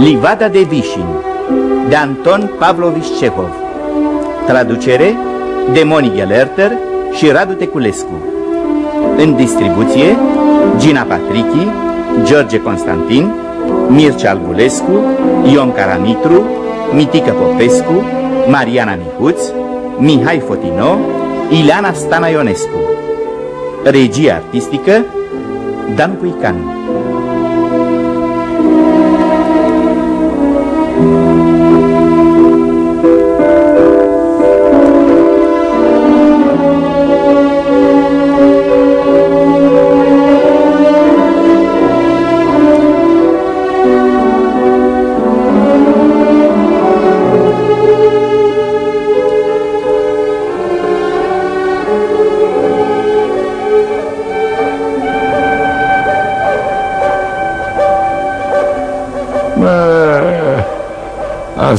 Livada de Vișin de Anton Pavlovici Cehov. Traducere de Moni Gelerter și Radu Teculescu. În distribuție Gina Patrichi, George Constantin, Mircea Albulescu, Ion Caramitru, Mitică Popescu, Mariana Mihuț, Mihai Fotino, Ileana Stana Ionescu Regie artistică Dan Cuican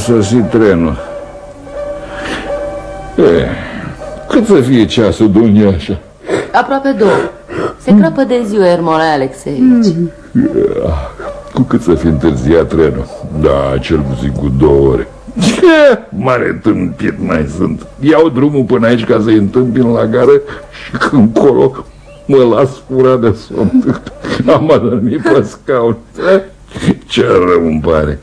sosit trenul. E, cât să fie ceasul, așa? Aproape două. Se crapă de ziua, Ermole Alexeevici. Cu cât să fie întârziat trenul? Da, cel puțin cu două ore. Ce mare tâmpit mai sunt. Iau drumul până aici ca să-i întâmpin la gară și când colo mă las fura de somn. Am adormit pe scaun. Ce rău îmi pare.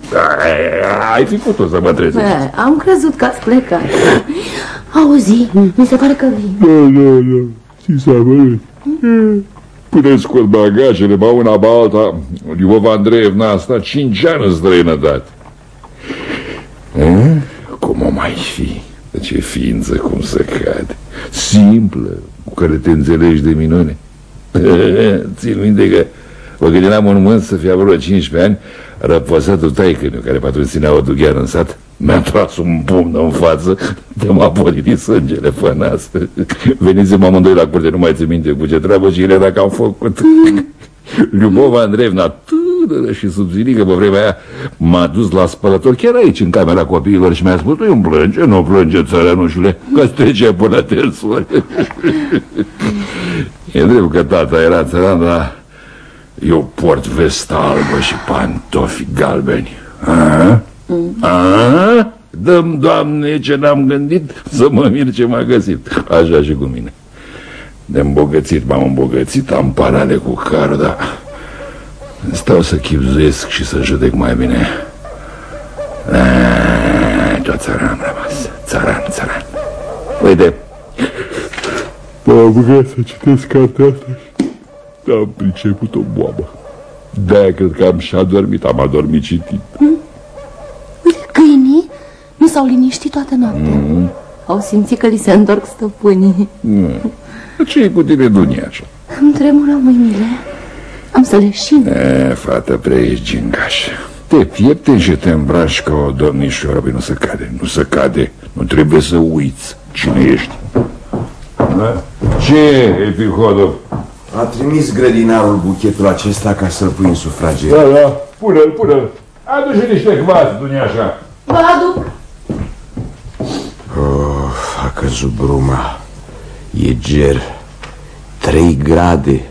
Ai fi putut să mă trezești. Am crezut că ați plecat. Auzi, mi se pare că vin. Da, da, da. Ți s-a părut. Până scot bagajele, ba una, ba alta, Liubova Andreevna asta cinci ani în străinătate. Cum o mai fi? De ce ființă cum se cade? Simplă, cu care te înțelegi de minune. Țin minte că Mă gândeam un mânt să fie vreo 15 ani, răpăsatul taică care patrunținea o dugheară în sat, mi-a tras un pumn în față, de m-a politit sângele pe nas. Venizem amândoi la curte, nu mai țin minte cu ce treabă și ele dacă am făcut. Liubova Andreevna, tânără și subzilică pe vremea aia, m-a dus la spălător chiar aici, în camera copiilor și mi-a spus, tu îmi plânge, nu plânge, țărănușule, că strige până te E drept că tata era țăran, dar eu port vestă albă și pantofi galbeni. A? A? Dăm, Doamne, ce n-am gândit să mă mir ce m-a găsit. Așa și cu mine. De îmbogățit m-am îmbogățit, am parale cu carul, dar stau să chipzuiesc și să judec mai bine. A, tot țăran am rămas. Țăran, țăran. Uite. M-am apucat să citesc cartea asta am priceput o boabă. De-aia cred că am și adormit, am adormit citit. Mm. Câinii nu s-au liniștit toată noaptea. Mm. Au simțit că li se întorc stăpânii. Mm. Ce e cu tine, Dunia, așa? Îmi tremură mâinile. Am să leșin. E, fată, prea ești gingaș. Te piepte și te îmbraci ca o domnișoară, nu se cade, nu se cade. Nu trebuie să uiți cine ești. Da? Ce, Epihodov? A trimis grădinarul buchetul acesta ca să-l pui în sufragerie. Da, da, pune-l, pune-l. Adu-și niște cvați, Duniașa. Vă aduc. Oh, a căzut bruma. E ger. Trei grade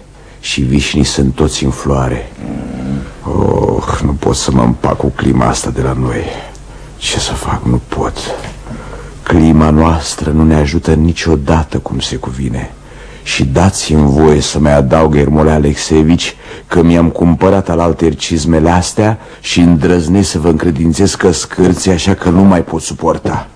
și vișnii sunt toți în floare. Oh, nu pot să mă împac cu clima asta de la noi. Ce să fac? Nu pot. Clima noastră nu ne ajută niciodată cum se cuvine. Și dați-mi voie să mai adaug Ermole Alexevici că mi-am cumpărat al alter cizmele astea și îndrăznesc să vă încredințez că scârți așa că nu mai pot suporta.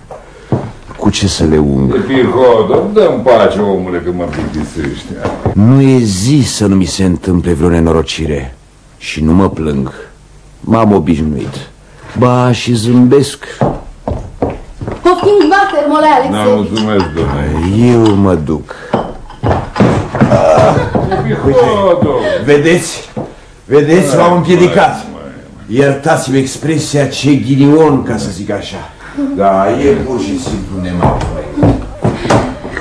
Cu ce să le ung? Pihodă, dă-mi pace, omule, că mă plictisești. Nu e zi să nu mi se întâmple vreo nenorocire. Și nu mă plâng. M-am obișnuit. Ba, și zâmbesc. Poftim, bate, Ermole Alexevici. Da, mulțumesc, domnule. Eu mă duc. Uite, vedeți? Vedeți, m-am împiedicat. Iertați-mi expresia ce ghinion, ca să zic așa. Da, e pur și simplu nemaipomenit.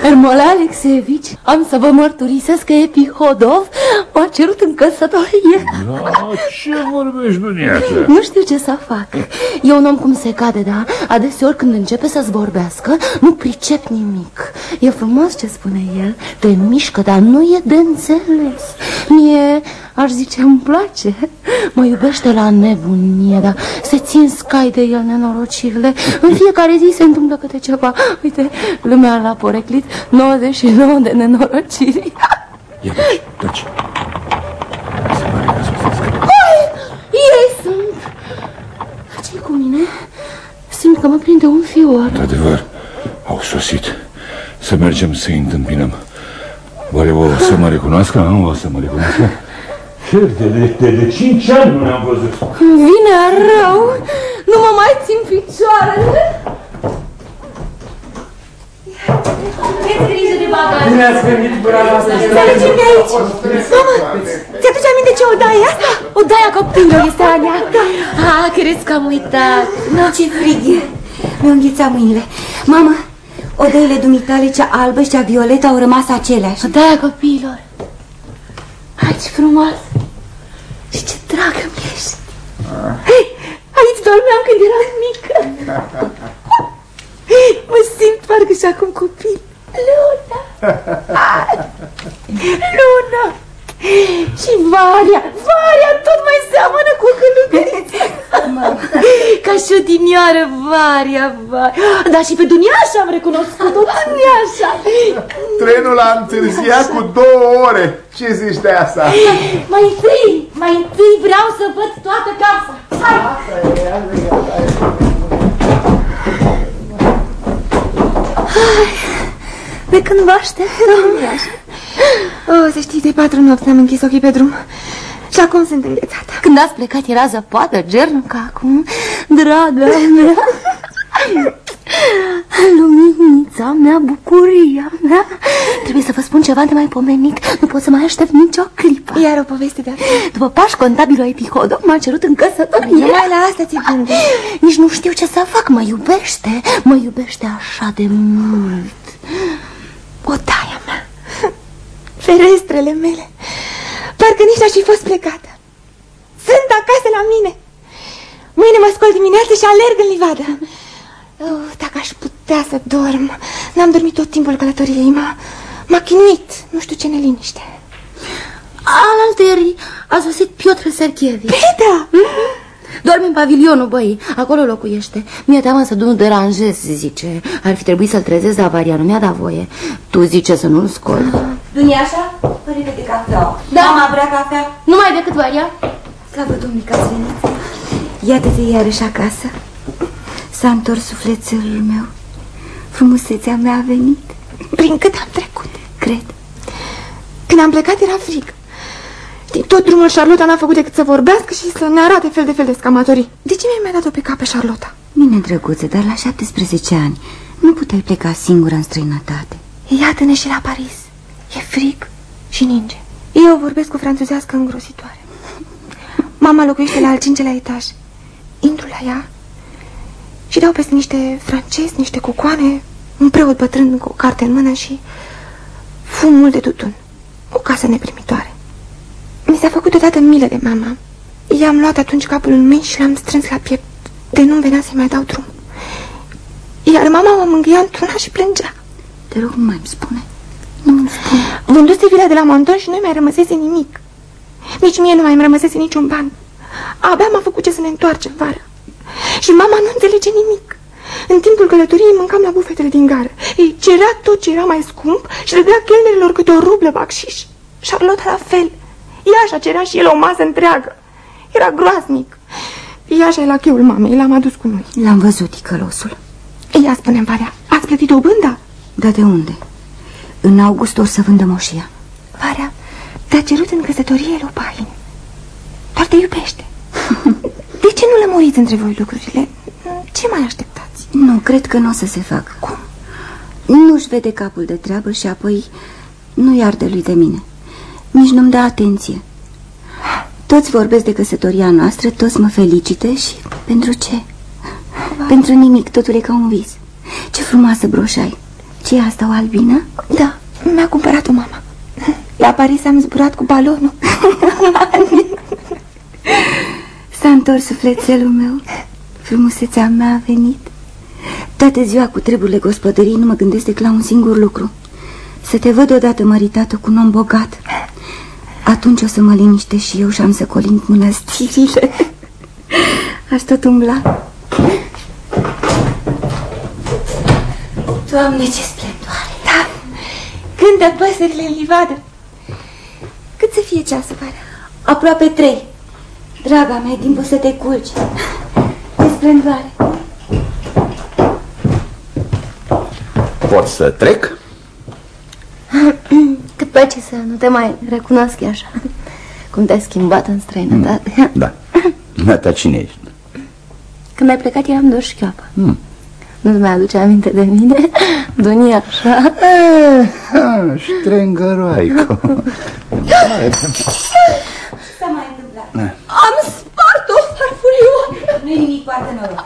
Ermole Alexeevici, am să vă mărturisesc că Epihodov m-a cerut în căsătorie. Da, ce vorbești, duniață? Nu știu ce să fac. E un om cum se cade, da? Adeseori când începe să-ți vorbească, nu pricep nimic. E frumos ce spune el, te mișcă, dar nu e de înțeles. Mie aș zice, îmi place. Mă iubește la nebunie, dar se țin scai de el nenorocirile. În fiecare zi se întâmplă câte ceva. Uite, lumea l-a poreclit 99 de nenorociri. Ia taci, taci Se pare că Ei sunt. Ce cu mine? Simt că mă prinde un fior. Într-adevăr, au sosit. Să mergem să-i întâmpinăm. Oare o să mă recunoască? Nu o să mă recunoască? De, de, de, de cinci ani nu ne-am văzut. Vine rău. Nu mă mai țin picioarele. Aveți grijă de bagaj. Bine ați venit, brada asta. Înțelegem de aici. Mamă, ți-aduce aminte ce odaie asta? Odaia copilului este a mea. Ah, crezi că am uitat. Nu, ce frig e. Mi-au înghițat mâinile. Mamă, odaile dumitale, cea albă și cea violetă au rămas aceleași. Odaia copiilor. Hai, ce frumos. Și ce dragă mi ești. Hei, aici dormeam când eram mică. Mă simt parcă și acum copil. Luna! Luna! Și Varia, Varia tot mai seamănă cu călugăriță Ca și o dinioară, Varia, Varia. Dar și pe Duniașa am recunoscut-o, Duniașa Trenul a întârziat cu două ore. Ce zici de asta? Mai întâi, mai întâi vreau să văd toată casa. Hai! De când vă aștept, Oh, să știi, de patru nopți am închis ochii pe drum. Și acum sunt înghețată. Când ați plecat era zăpadă, gernucă acum. Draga mea. Luminița mea, bucuria mea. Trebuie să vă spun ceva de mai pomenit Nu pot să mai aștept nicio clipă. Iar o poveste de asta După pași, contabilul Epihodo m-a cerut în căsătorie. Numai la asta ți gândi Nici nu știu ce să fac, mă iubește. Mă iubește așa de mult. Odaia mea Ferestrele mele Parcă nici n-aș fi fost plecată. Sunt acasă la mine. Mâine mă scol dimineața și alerg în livadă. Oh, Dacă aș putea să dorm N-am dormit tot timpul călătoriei M-a chinuit, nu știu ce neliniște. Alaltăieri a sosit Piotr Serchievi Petra! Dormi în pavilionul, băi, acolo locuiește. Mi-e teamă să nu deranjez, zice. Ar fi trebuit să-l trezesc, dar Varia nu mi-a dat voie. Tu zice să nu-l scol Duniașa, părere de cafea. Da. Mama vrea cafea? Nu mai decât Varia. Slavă Domnului că ați venit. Iată-te iarăși acasă. S-a întors sufletelul meu. Frumusețea mea a venit. Prin cât am trecut Cred. Când am plecat era frig Știi, tot drumul Charlotta n-a făcut decât să vorbească și să ne arate fel de fel de scamatorii. De ce mi-ai mai dat-o pe cap pe Charlotta? Bine, drăguță, dar la 17 ani nu puteai pleca singură în străinătate. Iată-ne și la Paris. E frig și ninge. Eu vorbesc cu franțuzească îngrozitoare. Mama locuiește la al cincelea etaj. Intru la ea Și dau peste niște francezi, niște cucoane Un preot bătrân cu o carte în mână și Fumul de tutun. O casă neprimitoare Mi s-a făcut odată milă de mama I-am luat atunci capul în mâini și l-am strâns la piept De nu venea să-i mai dau drum Iar mama mă mângâia într-una și plângea Te rog, nu mai îmi spune. Nu îmi spune. Vânduse vila de la Monton și nu mai rămăsese nimic. Nici mie nu mai îmi rămăsese niciun ban. Abia m-a făcut ce să ne întoarcem vara. Și mama nu înțelege nimic. În timpul călătoriei mâncam la bufetele din gară. Ei cerea tot ce era mai scump și le dea chelnerilor câte o rublă bacșiș. Charlotte la fel. Ea așa cerea și el o masă întreagă. Era groaznic. Ea așa e la cheul mamei, l-am adus cu noi. L-am văzut, ticălosul. Ea spune-mi, Varea, ați plătit dobânda? Dar de unde? În august or să vândă moșia. Varea, te-a cerut în căsătorie Lupain. Doar te iubește. De ce nu lămuriți între voi lucrurile? Ce mai așteptați? Nu, cred că nu o să se facă. Cum? Nu-și vede capul de treabă și apoi nu i arde lui de mine. Nici nu-mi dă atenție. Toți vorbesc de căsătoria noastră, toți mă felicită și pentru ce? Pentru nimic, totul e ca un vis. Ce frumoasă broșai. ce e asta, o albină? Da, mi-a cumpărat-o mama. La Paris am zburat cu balonul. S-a întors sufletelul meu. Frumusețea mea a venit. Toată ziua cu treburile gospodării nu mă gândesc decât la un singur lucru. Să te văd odată măritată cu un om bogat. Atunci o să mă liniște și eu și am să colind mănăstirile. Aș tot umbla. Doamne, ce splendoare! Da, cântă păsările în livadă. Cât să fie ceasul, pare? Aproape trei. Draga mea, e timpul să te culci. Ce splendoare! Pot să trec? Cât place să nu te mai recunosc așa Cum te-ai schimbat în străinătate Da. Dar cine ești? Când ai plecat eram doar șchioapă mm. Nu-ți mai aduce aminte de mine? Dunia așa Ah, Strângăroaico. Ce s-a mai întâmplat? Am spart-o farfurio. Nu-i nimic, poartă noroc.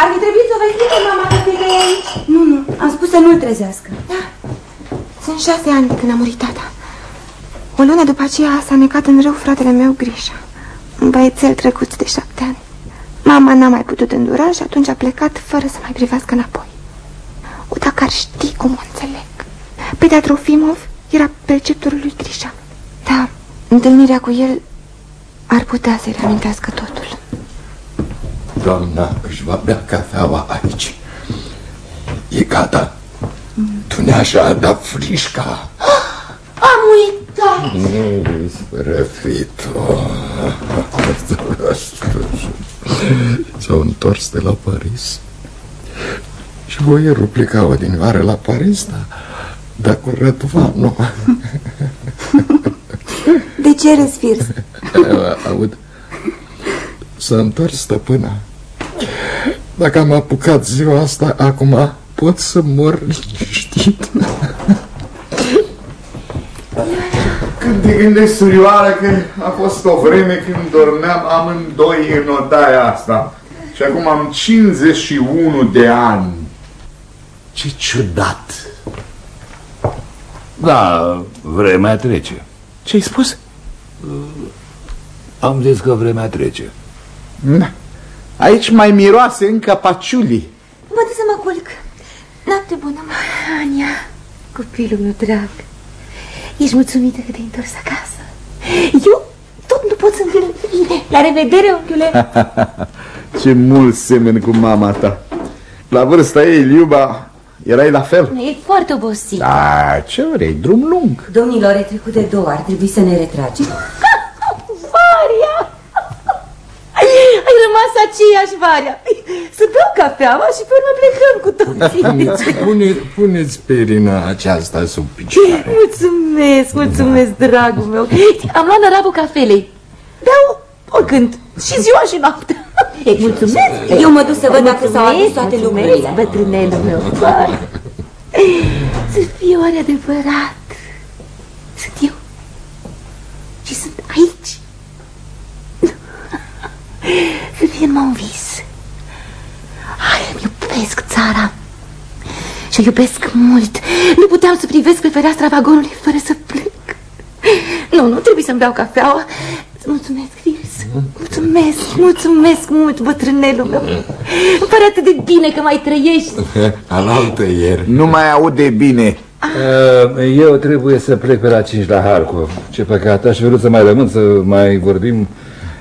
Ar fi trebuit să o vezi pe mama că te aici. Nu, nu, am spus să nu-l trezească. Da, sunt șase ani de când a murit tata. O lună după aceea s-a necat în rău fratele meu Grișa. Un băiețel trecut de șapte ani. Mama n-a mai putut îndura și atunci a plecat fără să mai privească înapoi. O, dacă ar ști cum o înțeleg. Petea Trofimov era preceptorul lui Grișa. Da, întâlnirea cu el ar putea să-i reamintească totul. Doamna își va bea cafeaua aici. E gata. Tuneașa a dat frișca. Am uitat Nu, sfărăfit-o. S-au întors de la Paris. Și boierul pleca odinioară la Paris, dar da cu Rădvanu. De ce răsfirți? Aud, s-a întors stăpâna. Dacă am apucat ziua asta, acum pot să mor liniștit. Când te gândești, surioară, că a fost o vreme când dormeam amândoi în odaia asta. Și acum am 51 de ani. Ce ciudat. Da, vremea trece. Ce-ai spus? Am zis că vremea trece. Da. Aici mai miroase încă paciulii. Mă duc să mă culc. Noapte bună, mă. Ania, copilul meu drag Ești mulțumită că te-ai întors acasă Eu tot nu pot să-mi vin bine La revedere, unchiule Ce mult semeni cu mama ta. La vârsta ei, Liuba, erai la fel. E foarte obosit Da, ce vrei, drum lung. Domnilor, e trecut de două, ar trebui să ne retragem. Varia Ai rămas aceeași Varia Să beau cafeaua și pe urmă plecăm cu toții. Pune, puneți perina aceasta sub picioare. Mulțumesc, mulțumesc, dragul meu. Am luat năravul cafelei. Beau oricând, și ziua și noaptea. Ei, mulțumesc. Eu mă duc să văd dacă s-au adus Mulțumesc, toate mulțumesc, lucrurile. Bătrânelul meu. Vai. Să fie oare adevărat. Sunt eu Să fie numai un vis Hai, îmi iubesc țara Și o iubesc mult Nu puteam să privesc pe fereastra vagonului fără să plâng Nu, nu, trebuie să-mi beau cafeaua Mulțumesc, Fils Mulțumesc, mulțumesc mult, bătrânelul meu Îmi pare atât de bine că mai trăiești Alaltă ieri. Nu mai aude bine. Uh, Eu trebuie să plec pe la 5 la Harkov. Ce păcat, aș vrea să mai rămân, să mai vorbim.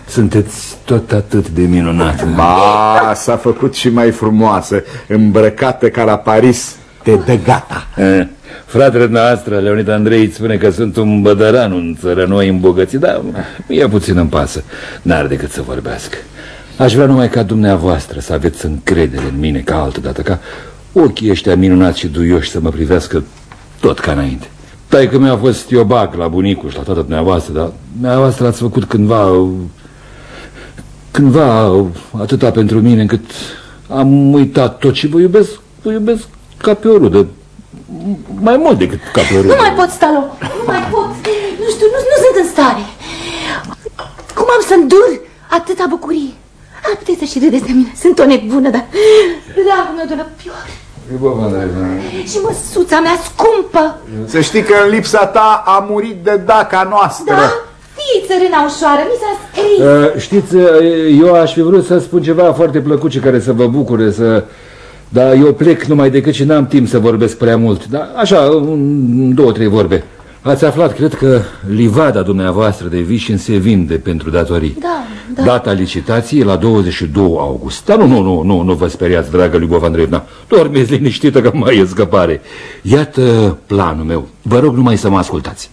Sunteți tot atât de minunat. Ba, s-a făcut și mai frumoasă, îmbrăcată ca la Paris. Te dă gata. Eh, Fratele noastră, Leonid Andrei, îți spune că sunt un bădăran, un țărănoi îmbogățit, dar e puțin în pasă. N-ar decât să vorbească. Aș vrea numai ca dumneavoastră să aveți încredere în mine ca altădată, ca ochii ăștia minunați și duioși să mă privească tot ca înainte. Taică mi-a fost iobac la bunicul și la toată dumneavoastră, dar dumneavoastră ați făcut cândva cândva atâta pentru mine încât am uitat tot și vă iubesc, vă iubesc ca pe o rudă. Mai mult decât ca pe o rudă. Nu mai pot sta loc, nu mai pot Nu știu, nu, nu sunt în stare Cum am să îndur atâta bucurie A, puteți să și râdeți de mine, sunt o nebună, dar Dragul meu de la pior Iubă, Andrei, Și măsuța mea scumpă Să știi că în lipsa ta a murit de daca noastră. Da? Fii țărâna ușoară, mi s-a scris Uh, știți, uh, eu aș fi vrut să spun ceva foarte plăcut și care să vă bucure, să... Dar eu plec numai decât și n-am timp să vorbesc prea mult. Dar așa, un, două, trei vorbe. Ați aflat, cred că, livada dumneavoastră de vișin se vinde pentru datorii. Da, da. Data licitației la 22 august. Dar nu, nu, nu, nu, nu vă speriați, dragă Liubov Andreevna. Dormiți liniștită că mai e scăpare. Iată planul meu. Vă rog numai să mă ascultați.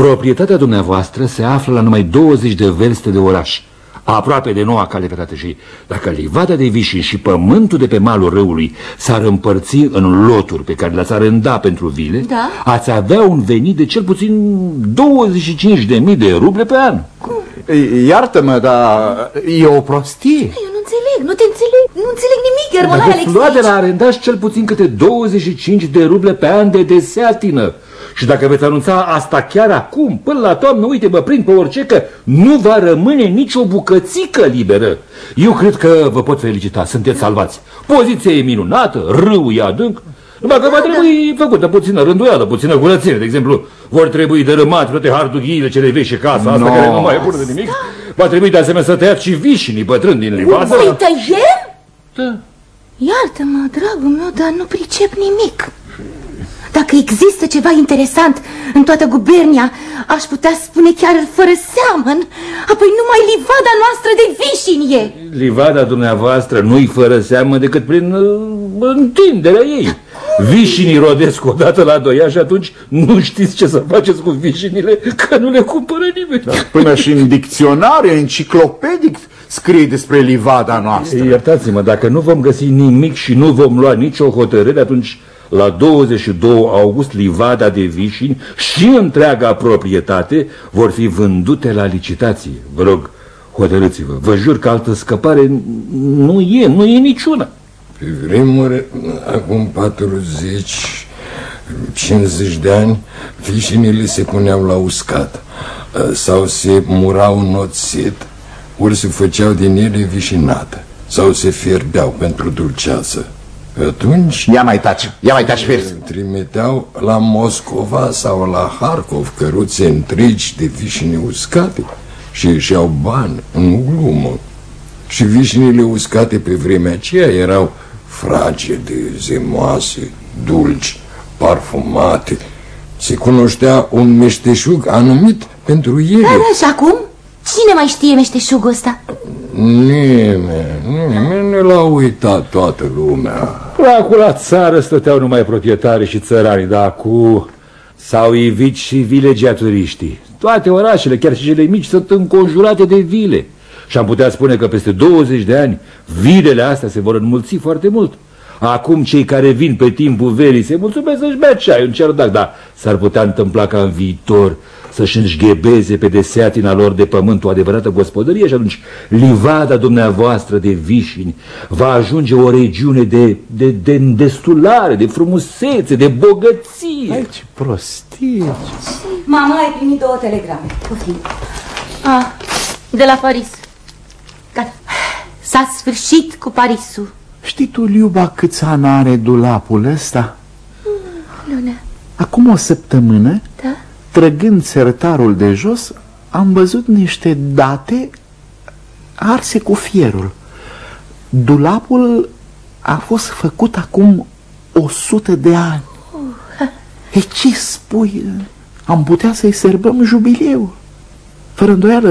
Proprietatea dumneavoastră se află la numai 20 de verste de oraș aproape de noua cale ferată și dacă livada de vișin și pământul de pe malul râului s-ar împărți în loturi pe care le-ați arenda pentru vile, Da. ați avea un venit de cel puțin 25.000 de ruble pe an. Iartă-mă, dar e o prostie. Eu nu înțeleg, nu te înțeleg, nu înțeleg nimic, Ermolai Aveți luat de Alexeici. la arendaș cel puțin câte 25 de ruble pe an de deseatină. Și dacă veți anunța asta chiar acum, până la toamnă, uite, mă prind pe orice că nu va rămâne nicio bucățică liberă. Eu cred că vă pot felicita, sunteți salvați. Poziția e minunată, râul e adânc, numai că va trebui făcută puțină rânduială, puțină curățire. De exemplu, vor trebui dărâmate toate hardughiile cele vechi și casa asta No. care nu mai e bună de nimic. Va trebui de asemenea să tăiați și vișinii bătrâni din livadă. Voi tăiem? Da. Iartă-mă, dragul meu, dar nu pricep nimic. Dacă există ceva interesant în toată gubernia, aș putea spune chiar fără seamăn, apoi numai livada noastră de vișin e. Livada dumneavoastră nu-i fără seamă decât prin uh, întinderea ei. Vișinii rodesc odată la doi ani și atunci nu știți ce să faceți cu vișinile, că nu le cumpără nimeni. Până și în dicționar, enciclopedic, scrie despre livada noastră. Iertați-mă, dacă nu vom găsi nimic și nu vom lua nicio hotărâre, atunci la 22 august livada de vișini și întreaga proprietate vor fi vândute la licitație. Vă rog, hotărâți-vă. Vă jur că altă scăpare nu e, nu e niciuna. Pe vremuri, acum 40, 50 de ani, vișinile se puneau la uscat sau se murau în oțet, ori se făceau din ele vișinată sau se fierbeau pentru dulceață. Atunci Ia mai taci, ia mai taci, vers. trimiteau la Moscova sau la Harkov căruțe întregi de vișine uscate și își iau bani în glumă. Și vișinile uscate pe vremea aceea erau fragede, zemoase, dulci, parfumate. Se cunoștea un meșteșug anumit pentru ele. Da, și acum? Cine mai știe meșteșugul ăsta? Nimeni, nimeni nu l-a uitat toată lumea. Acum la țară stăteau numai proprietari și țărani, dar acum s-au ivit și vilegea turiștii. Toate orașele, chiar și cele mici, sunt înconjurate de vile. Și am putea spune că peste 20 de ani vilele astea se vor înmulți foarte mult. Acum cei care vin pe timpul verii se mulțumesc să-și bea ceai în cerdac, dar s-ar putea întâmpla ca în viitor să-și înșghebeze pe deseatina lor de pământ o adevărată gospodărie și atunci livada dumneavoastră de vișini va ajunge o regiune de, de, de îndestulare, de frumusețe, de bogăție. Aici, prostie. Mama, ai primit două telegrame. Poftim. Ah, de la Paris. Gata. S-a sfârșit cu Parisul. Știi tu, Liuba, câți ani are dulapul ăsta? Luna, Acum o săptămână, da? trăgând sertarul de jos, am văzut niște date arse cu fierul. Dulapul a fost făcut acum o sută de ani. E ce spui? Am putea să-i sărbăm jubileu. Fără îndoială,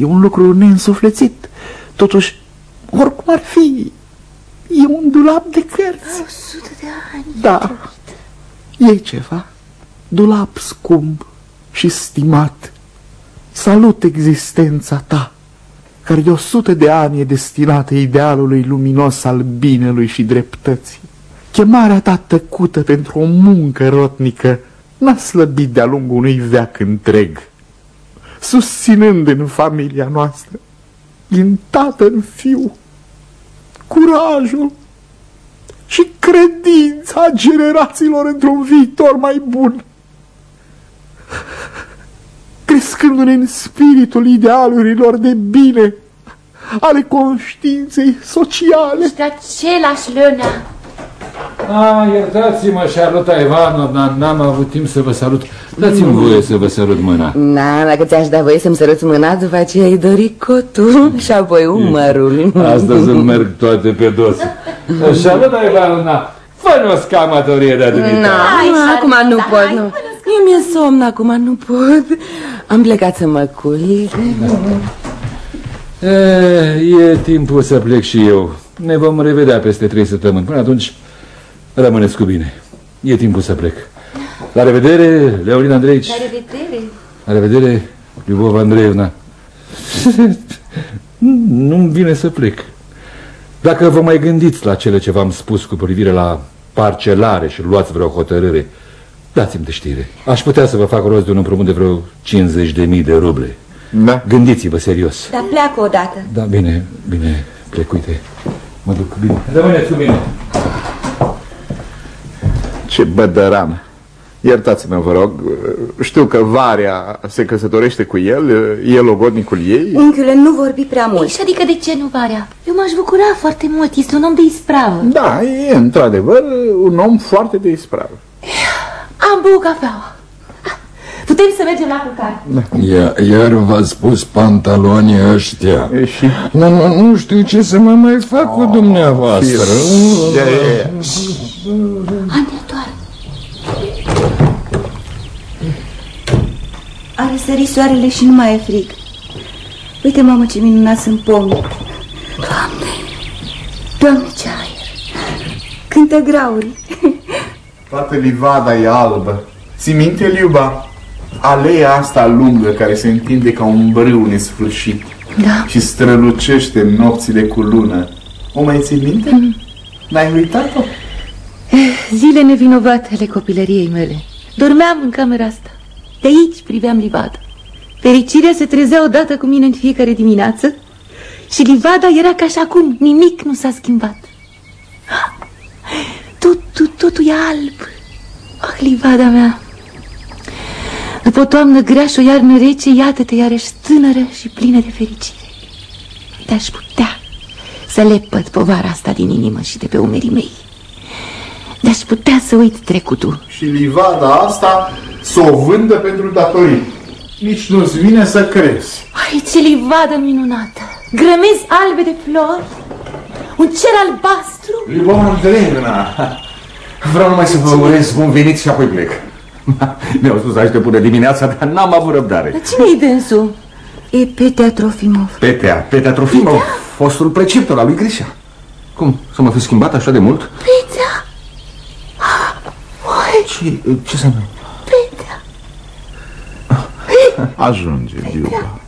e un lucru neînsuflețit. Totuși, oricum ar fi, e un dulap de cărți. O sută de ani. Da, e ceva. Dulap scump și stimat. Salut existența ta, care de o sută de ani e destinată idealului luminos al binelui și dreptății. Chemarea ta tăcută pentru o muncă rotnică n-a slăbit de-a lungul unui veac întreg, susținând în familia noastră, din tată în fiu, curajul și credința generațiilor într-un viitor mai bun. Crescându-ne în spiritul idealurilor de bine ale conștiinței sociale. Ești același, Luna. Ah, iertați-mă, Charlotta Ivanovna, n-am avut timp să vă salut. Dați-mi voie să vă sărut mâna. Da, dacă ți-aș da voie să-mi săruți mâna, după aceea îi dori cotul și apoi umărul. Astăzi îmi merg toate pe dos. Charlotta Ivanovna, fă-ne o scamatorie de Nu, adunita. acum nu pot, nu. Mie mi-e somn acum, nu pot Am plecat să mă culc E, e timpul să plec și eu Ne vom revedea peste trei săptămâni Până atunci rămâneți cu bine. E timpul să plec. La revedere, Leolina Andreici. La revedere. La revedere, Lyubov Andreevna. Nu-mi vine să plec. Dacă vă mai gândiți la cele ce v-am spus cu privire la parcelare și luați vreo hotărâre Dați-mi de știre. Aș putea să vă fac rost de un împrumut de vreo 50.000 de ruble. Da. Gândiți-vă serios. Dar pleacă odată. Da, bine, bine, plec, uite Mă duc, bine. Rămâneți cu mine Ce bădăran! Iertați-mă, vă rog, știu că Varia se căsătorește cu el, e logodnicul ei. Unchiule, nu vorbi prea mult. Și adică de ce nu, Varea? Eu m-aș bucura foarte mult, este un om de ispravă Da, e într-adevăr un om foarte de ispravă. Am băut cafeaua Putem să mergem la culcare Ia, iar v-ați spus pantalonii ăștia E și... nu, nu, nu știu ce să mă mai fac cu dumneavoastră Ia, ia, ia. Ania, doar. Are sări soarele și nu mai e frig. Uite, mamă, ce minunat sunt pomii. Doamne, Doamne, ce aer. Cântă graurii. Toată livada e albă. Ți minte, Liuba? Aleea asta lungă care se întinde ca un brâu nesfârșit Da și strălucește în nopțile cu lună. O mai ții minte? N-ai uitat-o? Zile nevinovate ale copilăriei mele Dormeam în camera asta De aici priveam livada. Fericirea se trezea odată cu mine în fiecare dimineață Și livada era ca și acum Nimic nu s-a schimbat. Totul, totul e alb. Ah, livada mea. După o toamnă grea și o iarnă rece Iată-te iarăși tânără și plină de fericire. Te-aș putea să lepăd povara asta din inimă și de pe umerii mei. De-aș putea să uit trecutul. Și livada asta să o vândă pentru datorii. Nici nu-ți vine să crezi. Ai, ce livadă minunată Grămezi albe de flori Un cer albastru Iubom Andreevna, vreau numai să vă urez bun venit și apoi plec. Mi-au spus aștept până dimineața, dar n-am avut răbdare. Dar cine-i dânsul? E Petea Trofimov. Petea, Petea Trofimov, fostul preceptor al lui Grisea. Cum, să mă fi schimbat așa de mult? Petea Ce, ce să nu? Petea Ajunge, Liuba.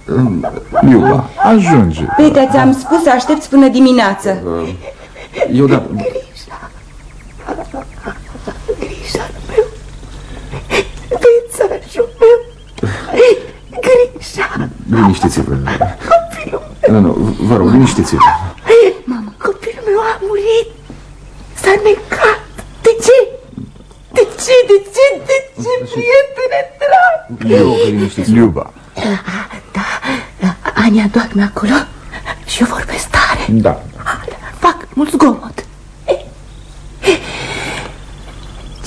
Liuba, Ajunge. Petea, ți-am spus să aștepți până dimineață. eu da... Pețașul meu Grisha Liniștiți-vă. Nu, nu, vă rog, liniștiți-vă. Mama, copilul meu a murit S-a necat De ce? De ce? De ce? De ce, prietene drag? Eu, liniștiți-vă. Liuba. Da, Ania doarme acolo Și eu vorbesc tare Da. Fac mult zgomot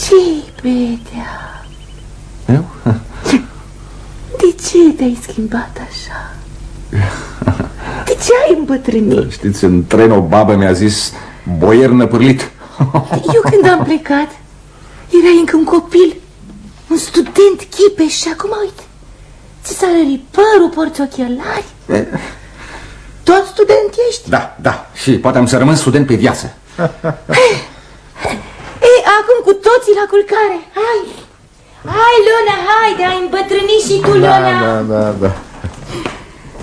ce Petea? Eu? De ce te-ai schimbat așa? De ce ai îmbătrânit? Știți, în tren o babă mi-a zis boier năpârlit. Eu când am plecat Erai încă un copil Un student chipeș și acum uite Ți s-a rărit părul, porți ochelari Tot student ești? Da, da, și poate am să rămân student pe viață. Ei, acum cu toții la culcare Hai Hai, Luna, haide, ai îmbătrânit și tu, Luna Da, da, da.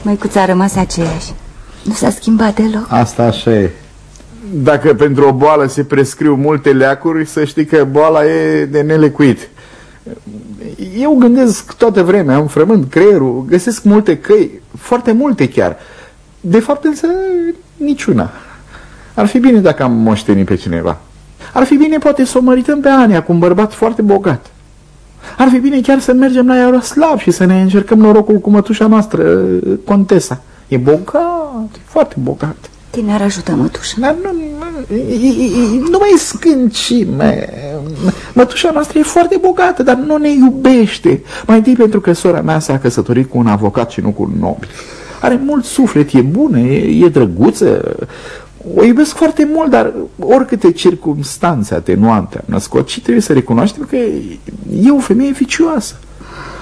Măicuța a rămas aceeași. Nu s-a schimbat deloc. Asta așa e. Dacă pentru o boală se prescriu multe leacuri, să știi că boala e de nelecuit. Eu gândesc toată vremea, îmi frământ creierul, găsesc multe căi, foarte multe chiar. De fapt însă niciuna. Ar fi bine dacă am moștenit pe cineva. Ar fi bine poate să o mărităm pe Ania cu un bărbat foarte bogat. Ar fi bine chiar să mergem la Iaroslav și să ne încercăm norocul cu mătușa noastră, Contesa. E bogat, e foarte bogat. Te ne-ar ajuta, mătușă. Dar nu, nu, e- e- nu mai scâncime. Mătușa noastră e foarte bogată, dar nu ne iubește. Mai întâi pentru că sora mea s-a căsătorit cu un avocat și nu cu un nobil. Are mult suflet, e bună, e, e drăguță. O iubesc foarte mult, dar oricâte circumstanțe atenuante am născut, trebuie să recunoaștem că e o femeie ficioasă.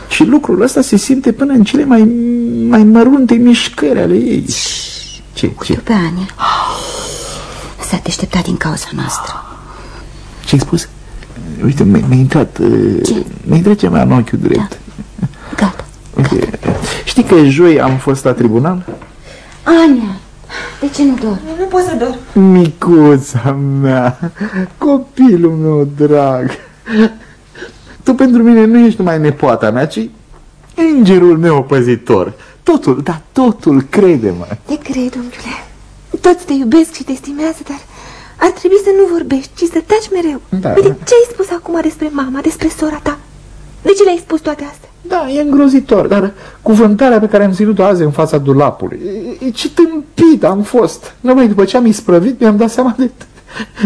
Și lucrul ăsta se simte până în cele mai, mai mărunte mișcări ale ei. Ce? Ce? Pe Ania. S-a deșteptat din cauza noastră. Ce-ai spus? Uite, mi-a intrat, mi-a intrat ceva în ochiul drept. Da. Gata. Uite, știi că joi am fost la tribunal? Ania, de ce nu dor? Nu pot să dor. Micuța mea, copilul meu drag. Tu pentru mine nu ești numai nepoata mea, ci îngerul meu păzitor. Totul, da, totul, crede-mă. Te cred, unchiule. Toți te iubesc și te stimează, dar ar trebui să nu vorbești, ci să taci mereu. Da. Uite, ce ai spus acum despre mama, despre sora ta? De ce le-ai spus toate astea? Da, e îngrozitor, dar cuvântarea pe care am ținut-o azi în fața dulapului, e, e, ce tâmpit am fost. Numai după ce am isprăvit, mi-am dat seama de,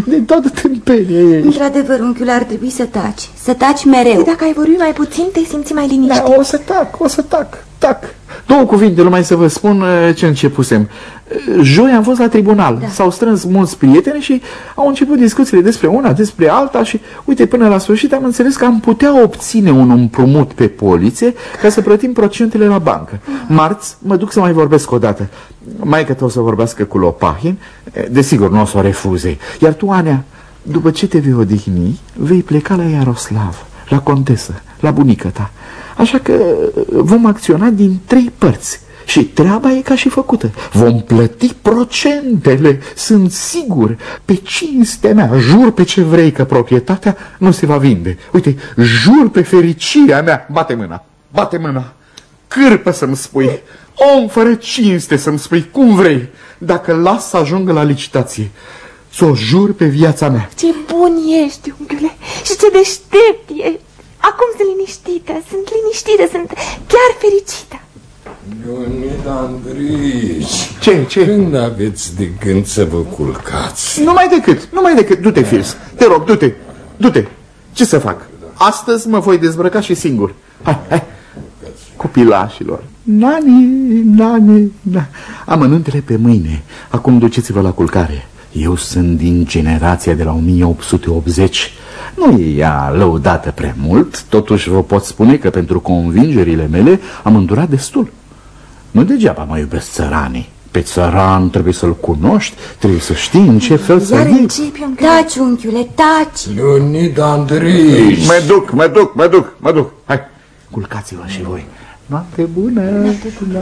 de toată tâmpenia ei. Într-adevăr, unchiule, ar trebui să taci. Să taci mereu. Și dacă ai vorbit mai puțin, te simți mai liniștit. Da, o să tac, o să tac, tac. Două cuvinte, numai să vă spun uh, ce începusem. Uh, Joi am fost la tribunal, Da. s-au strâns mulți prieteni și au început discuțiile despre una, despre alta și, uite, până la sfârșit am înțeles că am putea obține un împrumut pe poliție ca să plătim procentele la bancă. Marți mă duc să mai vorbesc o dată. Maica ta o să vorbească cu Lopahin, eh, desigur nu o să o refuze. Iar tu, Anea, după ce te vei odihni, vei pleca la Iaroslav, la contesă, la bunica ta. Așa că vom acționa din trei părți. Și treaba e ca și făcută. Vom plăti procentele, sunt sigur. Pe cinstea mea, jur pe ce vrei că proprietatea nu se va vinde. Uite, jur pe fericirea mea. Bate mâna, bate mâna. Cârpă să-mi spui. Om fără cinste să-mi spui cum vrei. Dacă las să ajungă la licitație. Să o jur pe viața mea. Ce bun ești, unchiule, și ce deștept ești. Acum sunt liniștită, sunt liniștită, sunt chiar fericită. Leonid Andrici, Ce, ce? când aveți de gând să vă culcați? Nu mai decât, nu mai decât. Du-te, Fils. Te rog, du-te, du-te. Ce să fac? Astăzi mă voi dezbrăca și singur. Hai, hai. Copilașilor. Nani, nani, na. Amănuntele pe mâine. Acum duceți-vă la culcare. Eu sunt din generația de la 1880. Nu e ea lăudată prea mult, totuși vă pot spune că pentru convingerile mele am îndurat destul. Nu degeaba mă iubesc țăranii. Pe țăran trebuie să-l cunoști, trebuie să știi în ce fel să Iar vii. începi, unchiule. Taci, unchiule, taci. Leonid Andrici, Mă duc, mă duc, mă duc, mă duc. Hai, culcați-vă și voi. Noapte bună. Noapte bună.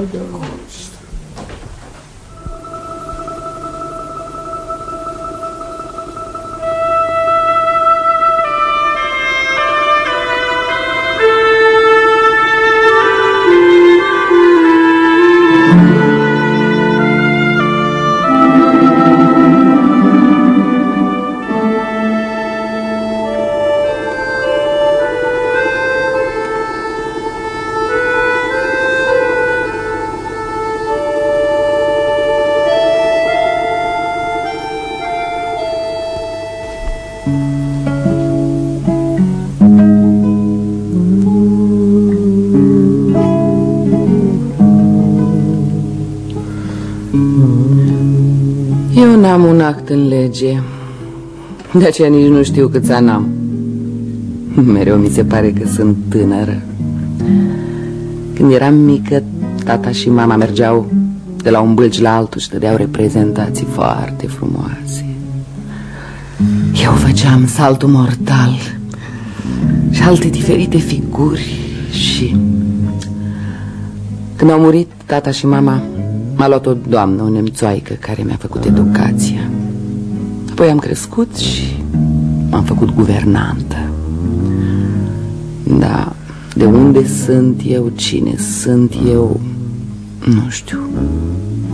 Act în lege. De aceea nici nu știu câți ani am. Mereu mi se pare că sunt tânără. Când eram mică Tata și mama mergeau De la un bâlci la altul Și dădeau reprezentații foarte frumoase. Eu făceam saltul mortal Și alte diferite figuri Și Când au murit tata și mama M-a luat o doamnă, o nemțoaică Care mi-a făcut educația Apoi am crescut și M-am făcut guvernantă. Da, de unde sunt eu, cine sunt eu Nu știu.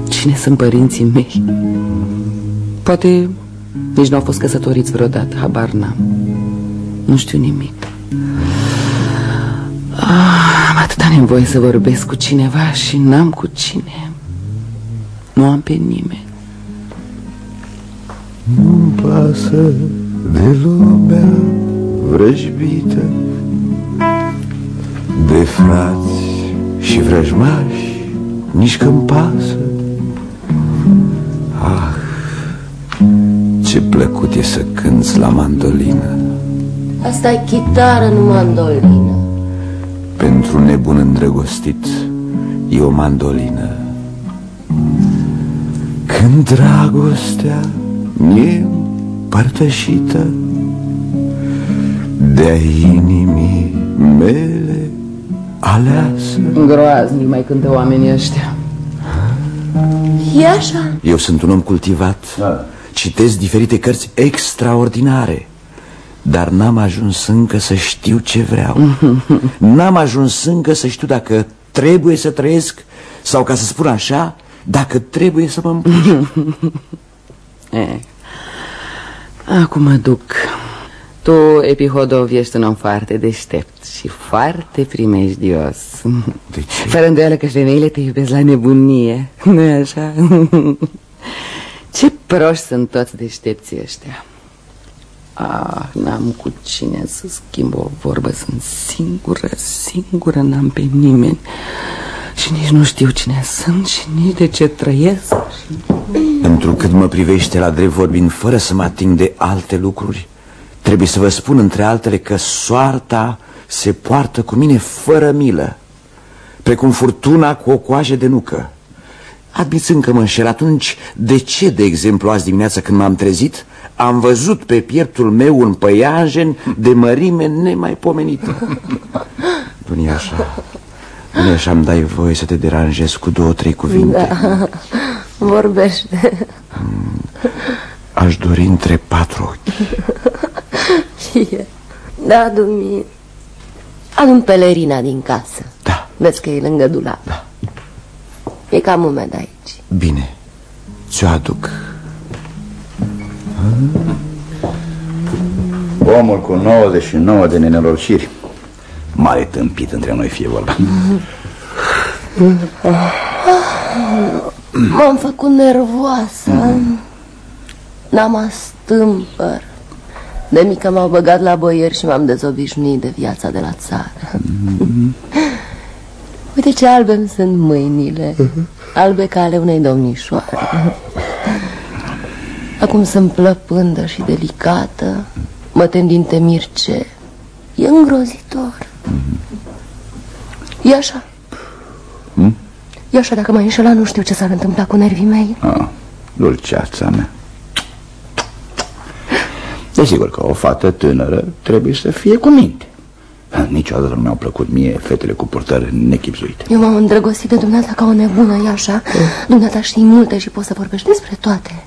Cine sunt părinții mei? Poate nici n-au fost căsătoriți vreodată Habar n-am. Nu știu nimic. Ah, Am atâta nevoie să vorbesc cu cineva Și n-am cu cine. Nu am pe nimeni Nu pasă de lumea vrăjbită. De frați și vrăjmași Nici când pasă. Ah, plăcut e să cânți la mandolină. Asta e chitară, nu mandolină. Pentru nebun îndrăgostit e o mandolină. Când dragostea mi-e părtășită De-a inimii mele aleasă. Groaznic mai cântă oamenii ăștia. E așa? Eu sunt un om cultivat. Citesc diferite cărți extraordinare Dar n-am ajuns încă să știu ce vreau. N-am ajuns încă să știu dacă trebuie să trăiesc Sau ca să spun așa Dacă trebuie să mă împuși e. Acum mă duc Tu, Epihodov, ești un om foarte deștept Și foarte primejdios De ce? Fără îndoială că femeile te iubesc la nebunie nu e așa? Ce proști sunt toți deștepții ăștia Ah, n-am cu cine să schimb o vorbă Sunt singură, singură, n-am pe nimeni Și nici nu știu cine sunt și nici de ce trăiesc. Pentru cât mă privește la drept vorbind Fără să mă ating de alte lucruri Trebuie să vă spun între altele că soarta se poartă cu mine fără milă Precum furtuna cu o coajă de nucă. Admițând că mă înșel atunci De ce, de exemplu, azi dimineața când m-am trezit Am văzut pe pieptul meu un păianjen de mărime nemaipomenită Nu e așa Nu e așa, îmi dai voie să te deranjez cu două, trei cuvinte. Da, vorbește. Aș dori între patru ochi. Fie. Da, adu-mi Adu-mi pelerina din casă. Da. Vezi că e lângă dulap. Da. E cam umed aici. Bine, ți-o aduc. Omul cu 99 de nenorociri Mare tâmpit între noi fie vorba. M-am făcut nervoasă. N-am astâmpăr. De mică m-au băgat la boier și m-am dezobișnuit de viața de la țară. Uite ce albe îmi sunt mâinile. Albe ca ale unei domnișoare. Acum sunt plăpândă și delicată. Mă tem din temir ce E îngrozitor E așa. E așa, dacă m-ai înșelat, nu știu ce s-ar întâmpla cu nervii mei. Ah, Dulceața mea. Desigur că o fată tânără trebuie să fie cu minte. Niciodată nu mi-au plăcut mie fetele cu purtări nechipzuite. Eu m-am îndrăgostit de dumneata ca o nebună, e așa? Dumneata știi multe și poți să vorbești despre toate.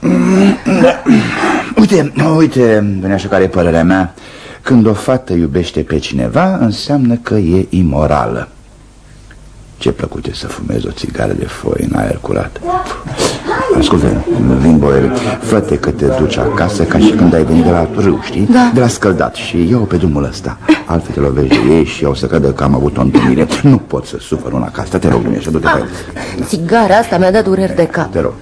Uite, uite, așa care e părerea mea Când o fată iubește pe cineva Înseamnă că e imorală. Ce plăcut e să fumezi o țigară de foi în aer curat. Ascultă, vin boiere Fă-te că te duci acasă Ca și când ai venit de la râu, știi? Da. De la scăldat. Și iau pe drumul ăsta. Altfel te lovești de ei și o să creadă că am avut o întâlnire. Nu pot să sufăr una ca asta, te rog, Dumișa, du-te pe Țigara asta mi-a dat dureri de cap. Te rog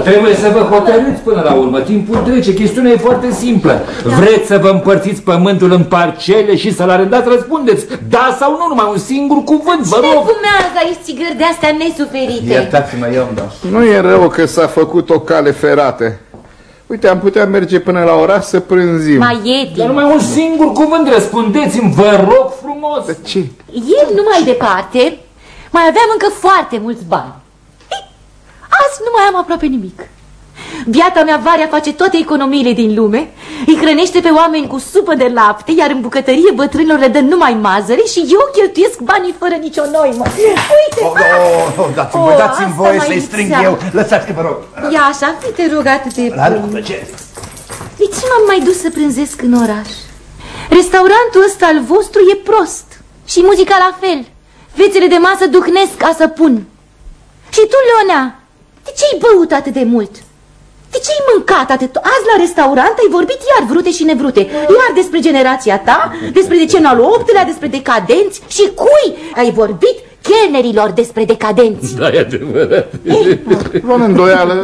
Trebuie să vă hotărâți până la urmă. Timpul trece. Chestiunea e foarte simplă. Vreți să vă împărțiți pământul în parcele și să-l arândați? Răspundeți. Da sau nu? Numai un singur cuvânt, vă Cine rog. fumează aici țigări de astea nesuferite? Iertați-mă, eu îmi dau Nu e rău că s-a făcut o cale ferată. Uite, am putea merge până la oraș să prânzim. Mai ieti. Dar numai un singur cuvânt, răspundeți-mi, vă rog frumos. De ce? Ieri, nu mai departe, mai aveam încă foarte mulți bani. Ei, azi nu mai am aproape nimic. Viața mea varea face toate economiile din lume, îi hrănește pe oameni cu supă de lapte, iar în bucătărie bătrânilor le dă numai mazăre și eu cheltuiesc banii fără nicio noimă. Uite! Oh, oh, oh, dați-mi, Oh, dați-mi asta voie mai să-i strâng lipsea. eu Lăsați-te, vă rog Ia așa, fi te rog atât de La bun. plăcere De ce m-am mai dus să prânzesc în oraș? Restaurantul ăsta al vostru e prost Și muzica la fel Fețele de masă duhnesc ca să pun Și tu, Leonea, de ce ai băut atât de mult? De ce ai mâncat atât? Azi la restaurant ai vorbit iar vrute și nevrute Iar despre generația ta, despre decenul al optulea, despre decadenți Și cui ai vorbit? Chelnerilor despre decadenți Da, e adevărat. Fără îndoială,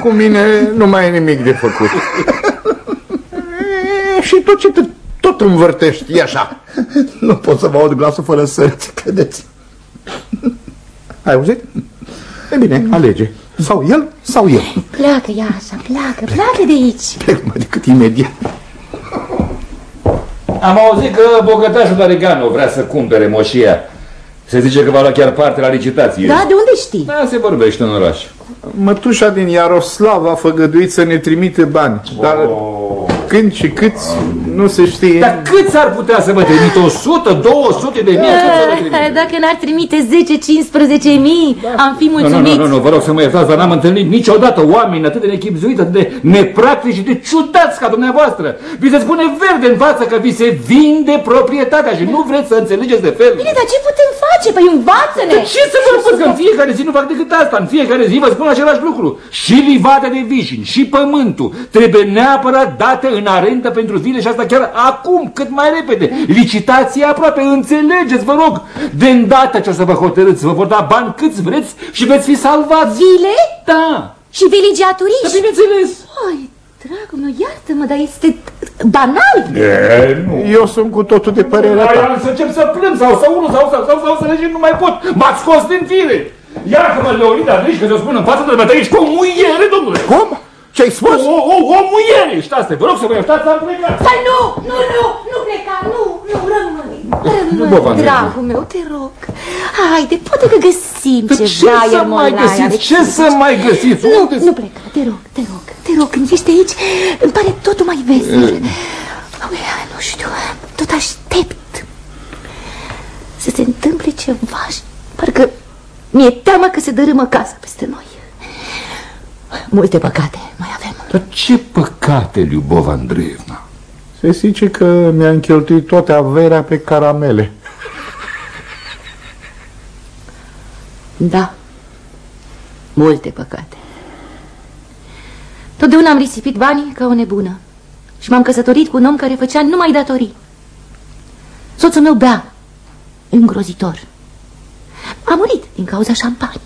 cu mine nu mai e nimic de făcut. E, și tot ce te tot învârtești, e așa. Nu pot să vă aud glasul fără sărți, credeți Ai auzit? E bine, alege. Sau el, sau eu. Pleacă, ia așa, pleacă, pleacă de aici. Plec mai decât imediat. Am auzit că bogătașul Dariganu vrea să cumpere moșia. Se zice că va lua chiar parte la licitație. Da, de unde știi? Da, se vorbește în oraș. Mătușa din Iaroslav a făgăduit să ne trimite bani, dar când și câți nu se știe. Dar cât ar putea să vă trimite? 100, 200 de mii? Cât să vă trimite? Eh, Dacă n-ar trimite 10-15 mii, am fi Nu, nu, mulțumiți. nu, nu, nu, vă rog să mă iertați, dar n-am întâlnit niciodată oameni atât de nechipzuiți, atât de nepractici și de ciudați ca dumneavoastră. Vi se spune verde în față că vi se vinde proprietatea și nu vreți să înțelegeți de fel. Bine, dar ce putem face? Păi învață-ne! Ce să vă spun că în fiecare zi nu fac decât asta, în fiecare zi vă spun același lucru. Și livada de vișini, și pământul trebuie neapărat date în arentă pentru vile și asta chiar acum, cât mai repede. Licitația aproape, înțelegeți, vă rog. De îndată ce o să vă hotărâți, vă vor da bani câți vreți și veți fi salvați. Vile? Da. Și vilegiaturiști? Da, bineînțeles. Ai, dragul meu, iartă-mă, dar este banal. E, nu. Eu sunt cu totul de părerea Ai, ta. am să încep să plâng sau să unul sau, sau, sau, sau să legin, nu mai pot. M-ați scos din fire. Iartă-mă, Leonida, nici că ți-o spun în față, de mă ești o muiere, domnule. Cum? Ce-ai spus? O, o, o muiere ești asta. Vă rog să mă iertați, am plecat. Stai, nu, nu, nu, nu pleca, nu, nu, rămâi, Nu, rămâi, Boba, nu. dragul meu, te rog. Haide, poate că găsim Dar ceva, ce să Iermolaia, mai găsiți? Alexis. Ce să mai găsiți? Nu, Unde nu pleca, te rog, te rog, te rog, când ești aici, îmi pare totul mai vesel. Ui, Nu știu, tot aștept să se întâmple ceva și parcă mi-e teamă că se dărâmă casa peste noi. Multe păcate mai avem. Dar ce păcate, Liubov Andreevna. Se zice că mi-a încheltuit toate averea pe caramele. Da, multe păcate. Totdeauna am risipit banii ca o nebună și m-am căsătorit cu un om care făcea numai datorii. Soțul meu bea, îngrozitor. A murit din cauza șampanii.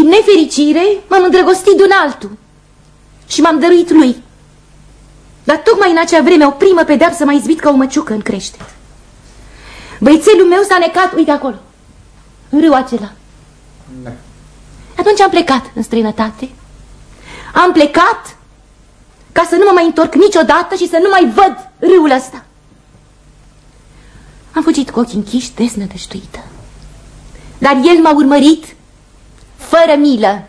Din nefericire m-am îndrăgostit de un altul și m-am dăruit lui. Dar tocmai în acea vreme o primă pedeapsă m-a izbit ca o măciucă în creștet. Băițelul meu s-a necat, uite acolo, în râul acela. Atunci am plecat în străinătate. Am plecat ca să nu mă mai întorc niciodată și să nu mai văd râul ăsta. Am fugit cu ochii închiși, desnădăjduită. Dar el m-a urmărit fără milă.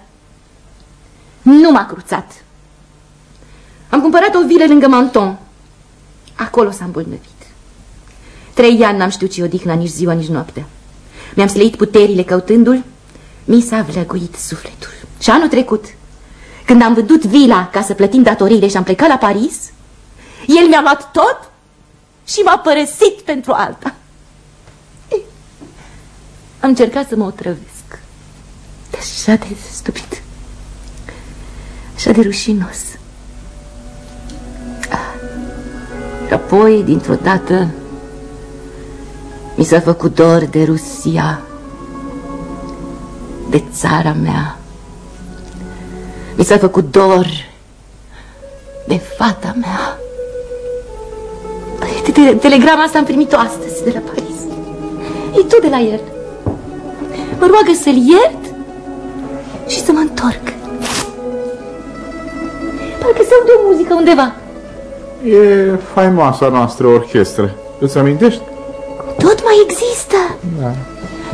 Nu m-a cruțat. Am cumpărat o vilă lângă Manton. Acolo s-a îmbolnăvit. Trei ani n-am știut ce odihna nici ziua, nici noaptea. Mi-am sleit puterile căutându-l, mi s-a vlăguit sufletul. Și anul trecut, când am vândut vila ca să plătim datoriile și am plecat la Paris, el mi-a luat tot și m-a părăsit pentru alta. Ei, Am încercat să mă otrăvesc. Dar așa de stupid. Așa de rușinos. Ah. Și apoi, dintr-o dată, mi s-a făcut dor de Rusia, de țara mea. Mi s-a făcut dor de fata mea. Te- te- Telegrama asta am primit-o astăzi de la Paris. E tu de la el. Mă roagă să-l iert și să mă întorc. Parcă se aude o muzică undeva. E faimoasa noastră orchestră. Îți amintești? Tot mai există. Da.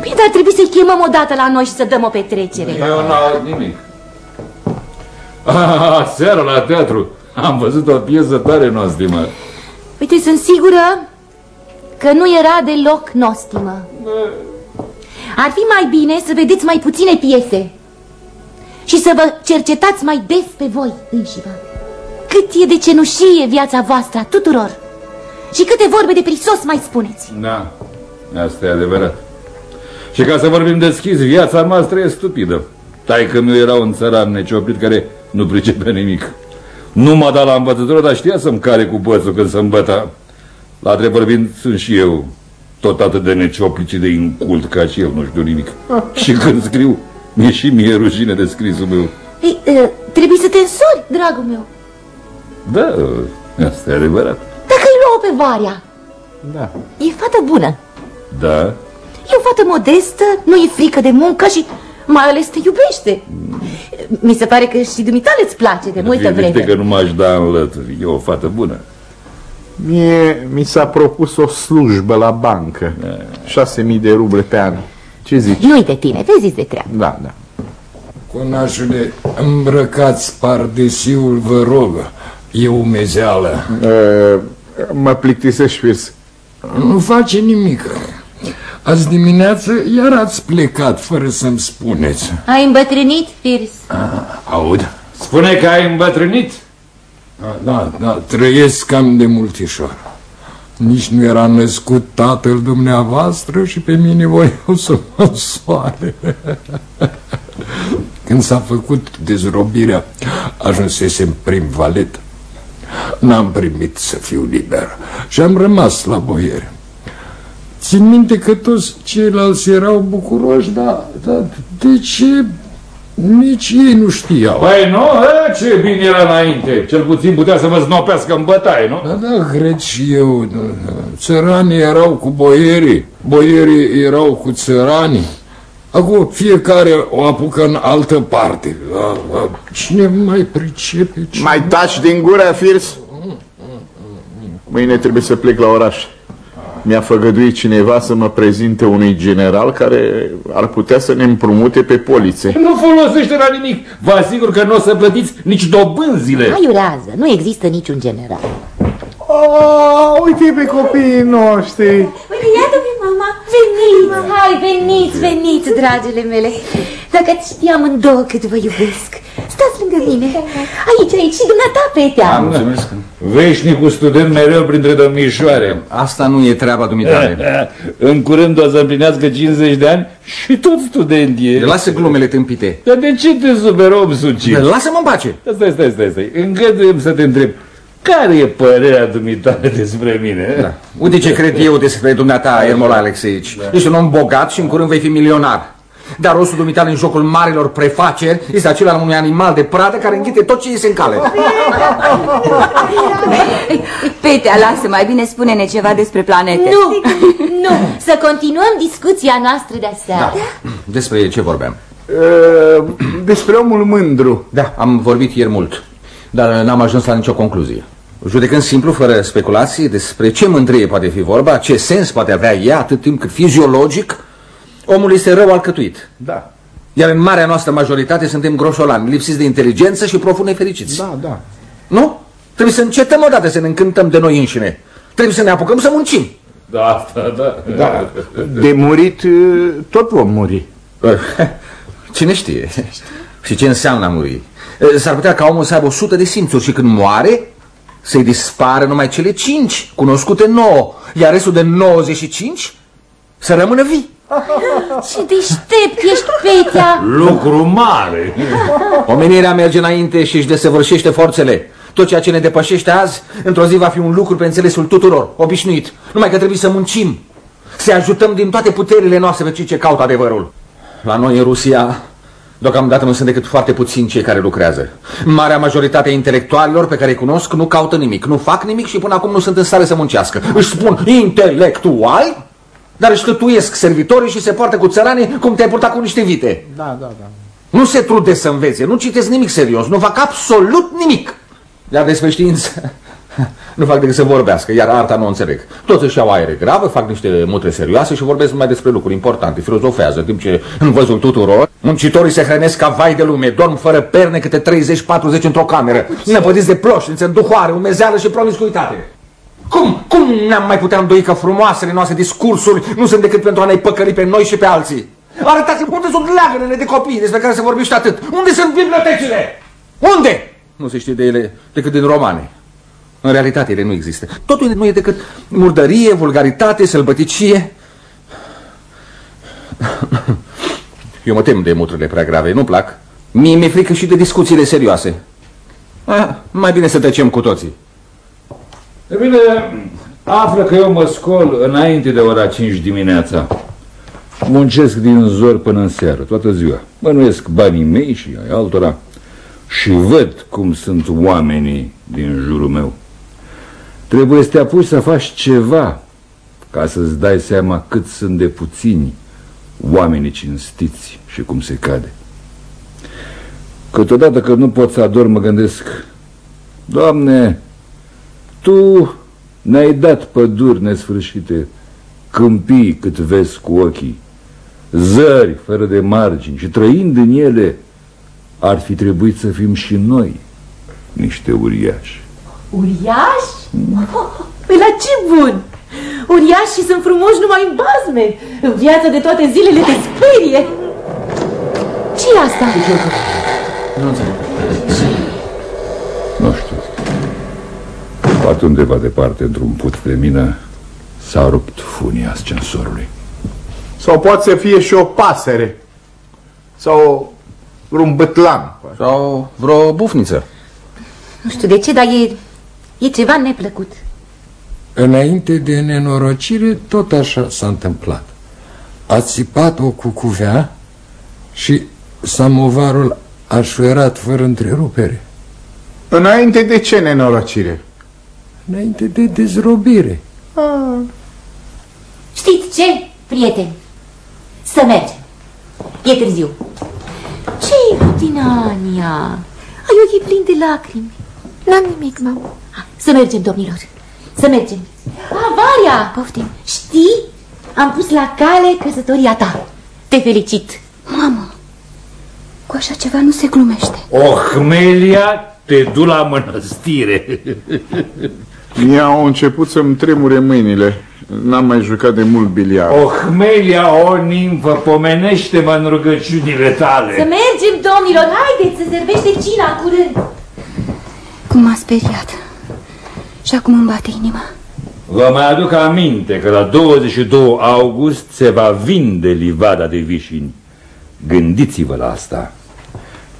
Bine, dar trebuie să-i chemăm odată la noi și să dăm o petrecere. Eu n-aud nimic. Ah, seara la teatru am văzut o piesă tare nostimă. Uite, sunt sigură că nu era deloc nostimă. Ar fi mai bine să vedeți mai puține piese și să vă cercetați mai des pe voi înșivă. Cât e de cenușie viața voastră a tuturor și câte vorbe de prisos mai spuneți. Da, asta e adevărat. Și ca să vorbim deschis, viața noastră e stupidă. Taică meu era un țăran necioplit care nu pricepea nimic. Nu m-a dat la învățătură, dar știa să-mi care cu pățul când se îmbăta. La drept vorbind, sunt și eu tot atât de necioplit și de incult ca și el, nu știu nimic. și când scriu, mi-e și mie rușine de scrisul meu. Ei, e, trebuie să te însori, dragul meu. Da, asta e adevărat. Dacă îi luau pe Varia, Da. e fată bună. Da, E o fată modestă, nu e frică de muncă și mai ales te iubește. Mi se pare că și dumitale îți place de multă Firește vreme. că nu m-aș da în lături. E o fată bună. Mie mi s-a propus o slujbă la bancă. 6.000 de ruble pe an. Ce zici? Nu-i de tine, vezi de treabă. Da, da. Conașule, îmbrăcați pardesiul, vă rog. E umezeală. Uh, mă plictisești, Firs. Nu face nimic. Azi dimineață iar ați plecat fără să-mi spuneți. Ai îmbătrânit, Firs? Aud? Spune că ai îmbătrânit? Da, da, trăiesc cam de multișor. Nici nu era născut tatăl dumneavoastră și pe mine voiau să mă soare. Când s-a făcut dezrobirea, ajunsesem prim valet. N-am primit să fiu liber și am rămas la boiere. Țin minte că toți ceilalți erau bucuroși, dar, dar de ce nici ei nu știau? Păi nu, e, ce bine era înainte. Cel puțin putea să mă znopească în bătaie, nu? Da, da, cred și eu. da, da. Țăranii erau cu boierii, boierii erau cu țăranii. Acum fiecare o apucă în altă parte. Da, da. Cine mai pricepe? Ce... Mai taci din gură, Firs? Mâine trebuie să plec la oraș. Mi-a făgăduit cineva să mă prezinte unui general care ar putea să ne împrumute pe polițe. Nu folosește la nimic. Vă asigur că nu o să plătiți nici dobânzile. Aiurează, nu există niciun general. Oh, uite pe copiii noștri! Uite, iată-mi mama, veniți, hai, veniți, veniți, dragile mele. Dacă ați ști amândouă cât vă iubesc, stați lângă mine. Aici, aici, și dumneata, Petea. Mulțumesc. Veșnicul student mereu printre domnișoare. Asta nu e treaba dumitale. În curând o să împlinească 50 de ani și tot student e. Lasă glumele tâmpite. Dar de ce te super om sucit? Lasă-mă în pace. Stai, stai, stai, stai. Îngăduiem să te întreb. Care e părerea dumitale despre mine? Da. Uite ce cred eu despre dumneata, Ermol Alexeici. Ești un om bogat și în curând vei fi milionar. Dar rostul dumitale în jocul marilor prefaceri este acela al unui animal de pradă care înghite tot ce iese în cale. Petea, lasă, mai bine spune-ne ceva despre planete. Nu, nu, să continuăm discuția noastră de aseară. Despre ce vorbeam? Uh, despre omul mândru. Da, am vorbit ieri mult, dar n-am ajuns la nicio concluzie. Judecând simplu, fără speculații, despre ce mândrie poate fi vorba, ce sens poate avea ea, atât timp cât fiziologic, omul este rău alcătuit. Da. Iar în marea noastră majoritate suntem groșolani, lipsiți de inteligență și profund nefericiți. Da, da. Nu? Trebuie să încetăm odată să ne încântăm de noi înșine. Trebuie să ne apucăm să muncim. Da, asta, da. Da. De murit, uh, tot vom muri. Cine știe? Și ce înseamnă a muri? S-ar putea ca omul să aibă 100 de simțuri și când moare să-i dispară numai cele 5, cunoscute nouă, iar restul de 95 să rămână vii. Ce deștept ești, Petea! Lucru mare. Omenirea merge înainte și își desăvârșește forțele. Tot ceea ce ne depășește azi, într-o zi va fi un lucru pe înțelesul tuturor, obișnuit. Numai că trebuie să muncim, să ajutăm din toate puterile noastre pe cei ce caută adevărul. La noi în Rusia, deocamdată nu sunt decât foarte puțini cei care lucrează. Marea majoritate a intelectualilor pe care îi cunosc nu caută nimic, nu fac nimic și până acum nu sunt în stare să muncească. Își spun intelectuali, dar își tătuiesc servitorii și se poartă cu țăranii cum te-ai purtat cu niște vite. Da, da, da. Nu se trude să învețe, nu citesc nimic serios, nu fac absolut nimic. Iar despre știință nu fac decât să vorbească, iar arta nu o înțeleg. Toți își iau aere gravă, fac niște mutre serioase și vorbesc numai despre lucruri importante, filozofează, în timp ce în văzul tuturor, muncitorii se hrănesc ca vai de lume, dorm fără perne câte 30-40 într-o cameră, năpădiți de ploșnițe, înduhoare, umezeală și promiscuitate. Cum? Cum ne-am mai putea îndoi că frumoasele noastre discursuri nu sunt decât pentru a ne păcăli pe noi și pe alții? Arătați-mi unde sunt leagănele de copii despre care se vorbește atât. Unde sunt bibliotecile? Unde? Nu se știe de ele decât din romane. În realitate ele nu există. Totul nu e decât murdărie, vulgaritate, sălbăticie. Eu mă tem de mutrile prea grave, nu plac. Mie mi-e frică și de discuțiile serioase. Ah, mai bine să tăcem cu toții. E bine, află că eu mă scol înainte de ora 5 dimineața. Muncesc din zor până în seară, toată ziua. Bănuiesc banii mei și ai altora și văd cum sunt oamenii din jurul meu. Trebuie să te apuci să faci ceva ca să-ți dai seama cât sunt de puțini oamenii cinstiți și cum se cade. Câteodată că nu pot să ador, mă gândesc, Doamne, Tu ne-ai dat păduri nesfârșite, câmpii cât vezi cu ochii, zări fără de margini și trăind în ele, ar fi trebuit să fim și noi niște uriași. Uriași? Păi la ce bun! Uriașii sunt frumoși numai în bazme. În viața de toate zilele te sperie. ce e asta? Nu înțeleg. Nu știu. Poate undeva departe, într-un put de mină, s-a rupt funia ascensorului. Sau poate să fie și o pasăre. Sau vreun bătlan. Sau vreo bufniță. Nu știu de ce, dar e, e ceva neplăcut. Înainte de nenorocire, tot așa s-a întâmplat. A țipat o cucuvea și samovarul a șuierat fără întrerupere. Înainte de ce nenorocire? Înainte de dezrobire. Ah. Știți ce, prieteni? Să mergem. E târziu. Ce-i cu tine, Ania? Ai ochii plini de lacrimi. N-am nimic, mamă. Să mergem, domnilor. Să mergem. Avaria! Poftim. Știi? Am pus la cale căsătoria ta. Te felicit. Mamă, cu așa ceva nu se glumește. O hmelia te du la mănăstire. Mie au început să-mi tremure mâinile. N-am mai jucat de mult biliar. O hmelia, o nimfă, pomenește-mă în rugăciunile tale. Să mergem, domnilor, haideți să servește cina curând. Cum m-a speriat. Și acum îmi bate inima. Vă mai aduc aminte că la 22 august se va vinde livada de vișini. Gândiți-vă la asta.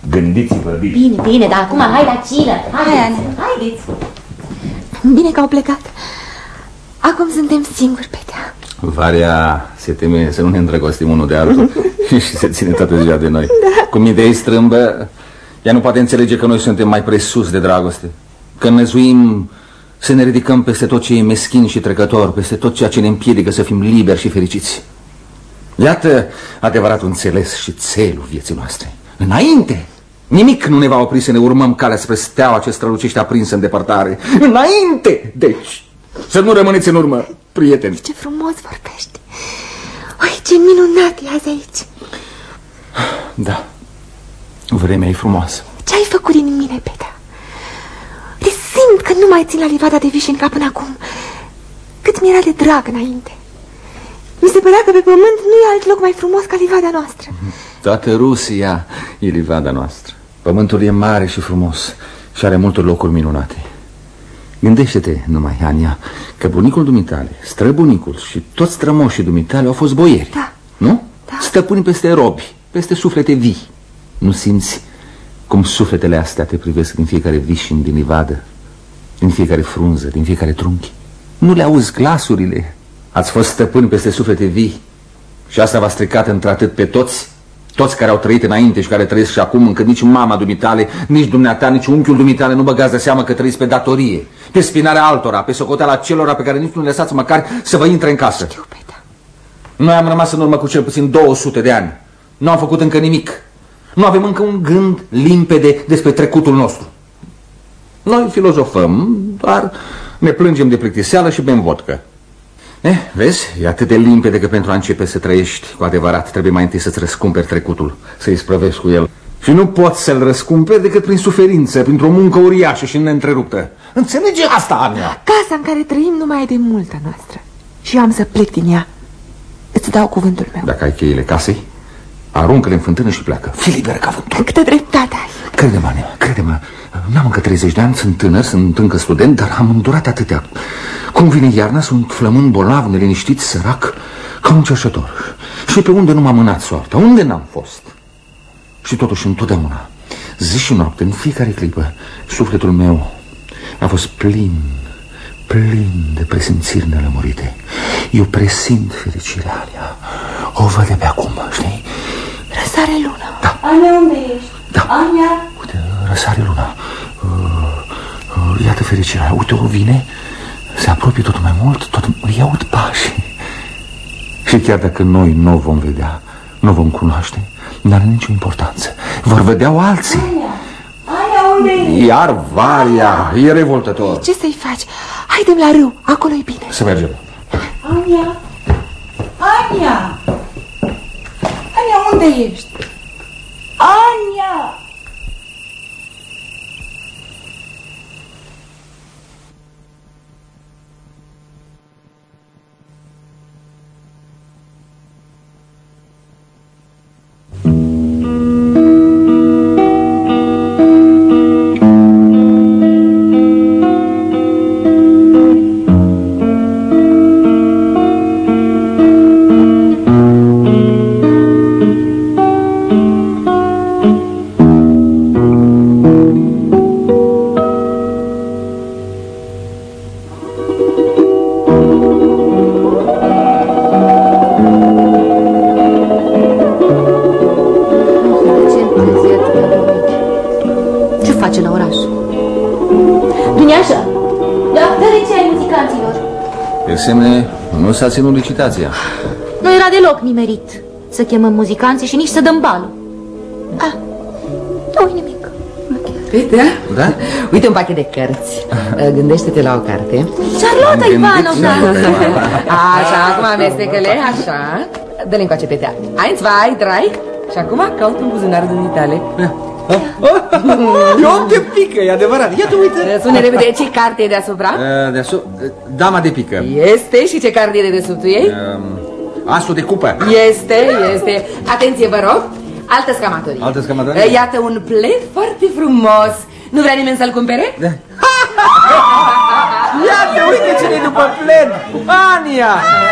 Gândiți-vă bine. Bine, bine, dar acum hai la cină. Haideți, Hai, haideți. Bine că au plecat. Acum suntem singuri, Petea. Varia se teme să nu ne îndrăgostim unul de altul și se ține toată ziua de noi. Da. Cum idei strâmbă, ea nu poate înțelege că noi suntem mai presus de dragoste. Că năzuim să ne ridicăm peste tot ce e meschin și trecător, peste tot ceea ce ne împiedică să fim liberi și fericiți. Iată adevăratul înțeles și țelul vieții noastre. Înainte! Nimic nu ne va opri să ne urmăm calea spre steaua ce strălucește aprinsă în depărtare. Înainte! Deci, să nu rămâneți în urmă, prieteni. Ce frumos vorbești. Oi, ce minunat e azi aici. Da, vremea e frumoasă. Ce ai făcut din mine, Petea? Resimt că nu mai țin la livada de vișini ca până acum. Cât mi-era de drag înainte. Mi se părea că pe pământ nu e alt loc mai frumos ca livada noastră. Toată Rusia e livada noastră. Pământul e mare și frumos și are multe locuri minunate. Gândește-te numai, Ania, că bunicul dumitale, străbunicul și toți strămoșii dumitale au fost boieri. Da. Nu? Da. Stăpâni peste robi, peste suflete vii. Nu simți cum sufletele astea te privesc din fiecare vișin din livadă, din fiecare frunză, din fiecare trunchi? Nu le auzi glasurile? Ați fost stăpâni peste suflete vii și asta v-a stricat într-atât pe toți toți care au trăit înainte și care trăiesc și acum, încât nici mama dumitale, nici dumneata, nici unchiul dumitale nu băgați de seamă că trăiți pe datorie, pe spinarea altora, pe socoteala celora pe care nici nu lăsați măcar să vă intre în casă. Știu, Petea. Noi am rămas în urmă cu cel puțin 200 de ani. Nu am făcut încă nimic. Nu avem încă un gând limpede despre trecutul nostru. Noi filozofăm, dar ne plângem de plictiseală și bem vodcă. Eh, vezi, e atât de limpede că pentru a începe să trăiești cu adevărat trebuie mai întâi să-ți răscumperi trecutul, să-i sprăvești cu el. Și nu poți să-l răscumperi decât prin suferință, printr-o muncă uriașă și neîntreruptă. Înțelege asta, Ania? Casa în care trăim nu mai e de multă noastră. Și eu am să plec din ea. Îți dau cuvântul meu. Dacă ai cheile casei, aruncă-le în fântână și pleacă. Fii liberă ca vântul. Câtă dreptate ai. Crede-mă, Ania, crede-mă. N-am încă 30 de ani, sunt tânăr, sunt încă student, dar am îndurat atâtea. Cum vine iarna, sunt flămând bolnav, neliniștit, sărac, ca un cerșător. Și pe unde nu m-a mânat soarta? Unde n-am fost? Și totuși întotdeauna, zi și noapte, în fiecare clipă, sufletul meu a fost plin, plin de presimțiri nelămurite. Eu presimt fericirea alea. O văd de pe acum, știi? Răsare luna. Da. Ania, unde ești? Da. Ania? Uite, răsare luna. Uh, uh, iată fericirea. Uite, o vine, se apropie tot mai mult, tot îi aud pașii. Și chiar dacă noi nu o vom vedea, Nu vom cunoaște, n-are nicio importanță. Vor vedea alții. Aia, unde e? Iar Varia, e revoltător. Ce să-i faci? Haidem la râu, acolo e bine. Să mergem. Ania! Ania! Ania, unde ești? Ania! S-a ținut licitația. Nu era deloc nimerit să chemăm muzicanții și nici să dăm balul. Ah, nu nimic. Petea? Da? Uite un pachet de cărți. Gândește-te la o carte. Charlotta Ivanovna! Așa, acum amestecăle, așa. Dă-le încoace, Petea. Eins, zwei, drei. Și acum caut în buzunarul dumitale. Eu te pică, e adevărat. Ia tu uite. Spune repede ce carte e deasupra. Uh, deasupra, dama de pică. Este și ce carte e de dedesubtul ei? Um, asul de cupă. Este, este. Atenție, vă rog. Altă scamatorie. Altă scamatorie? Eh, Iată un plet foarte frumos. Nu vrea nimeni să-l cumpere? Da. Ia te uite ce e după plen. Ania!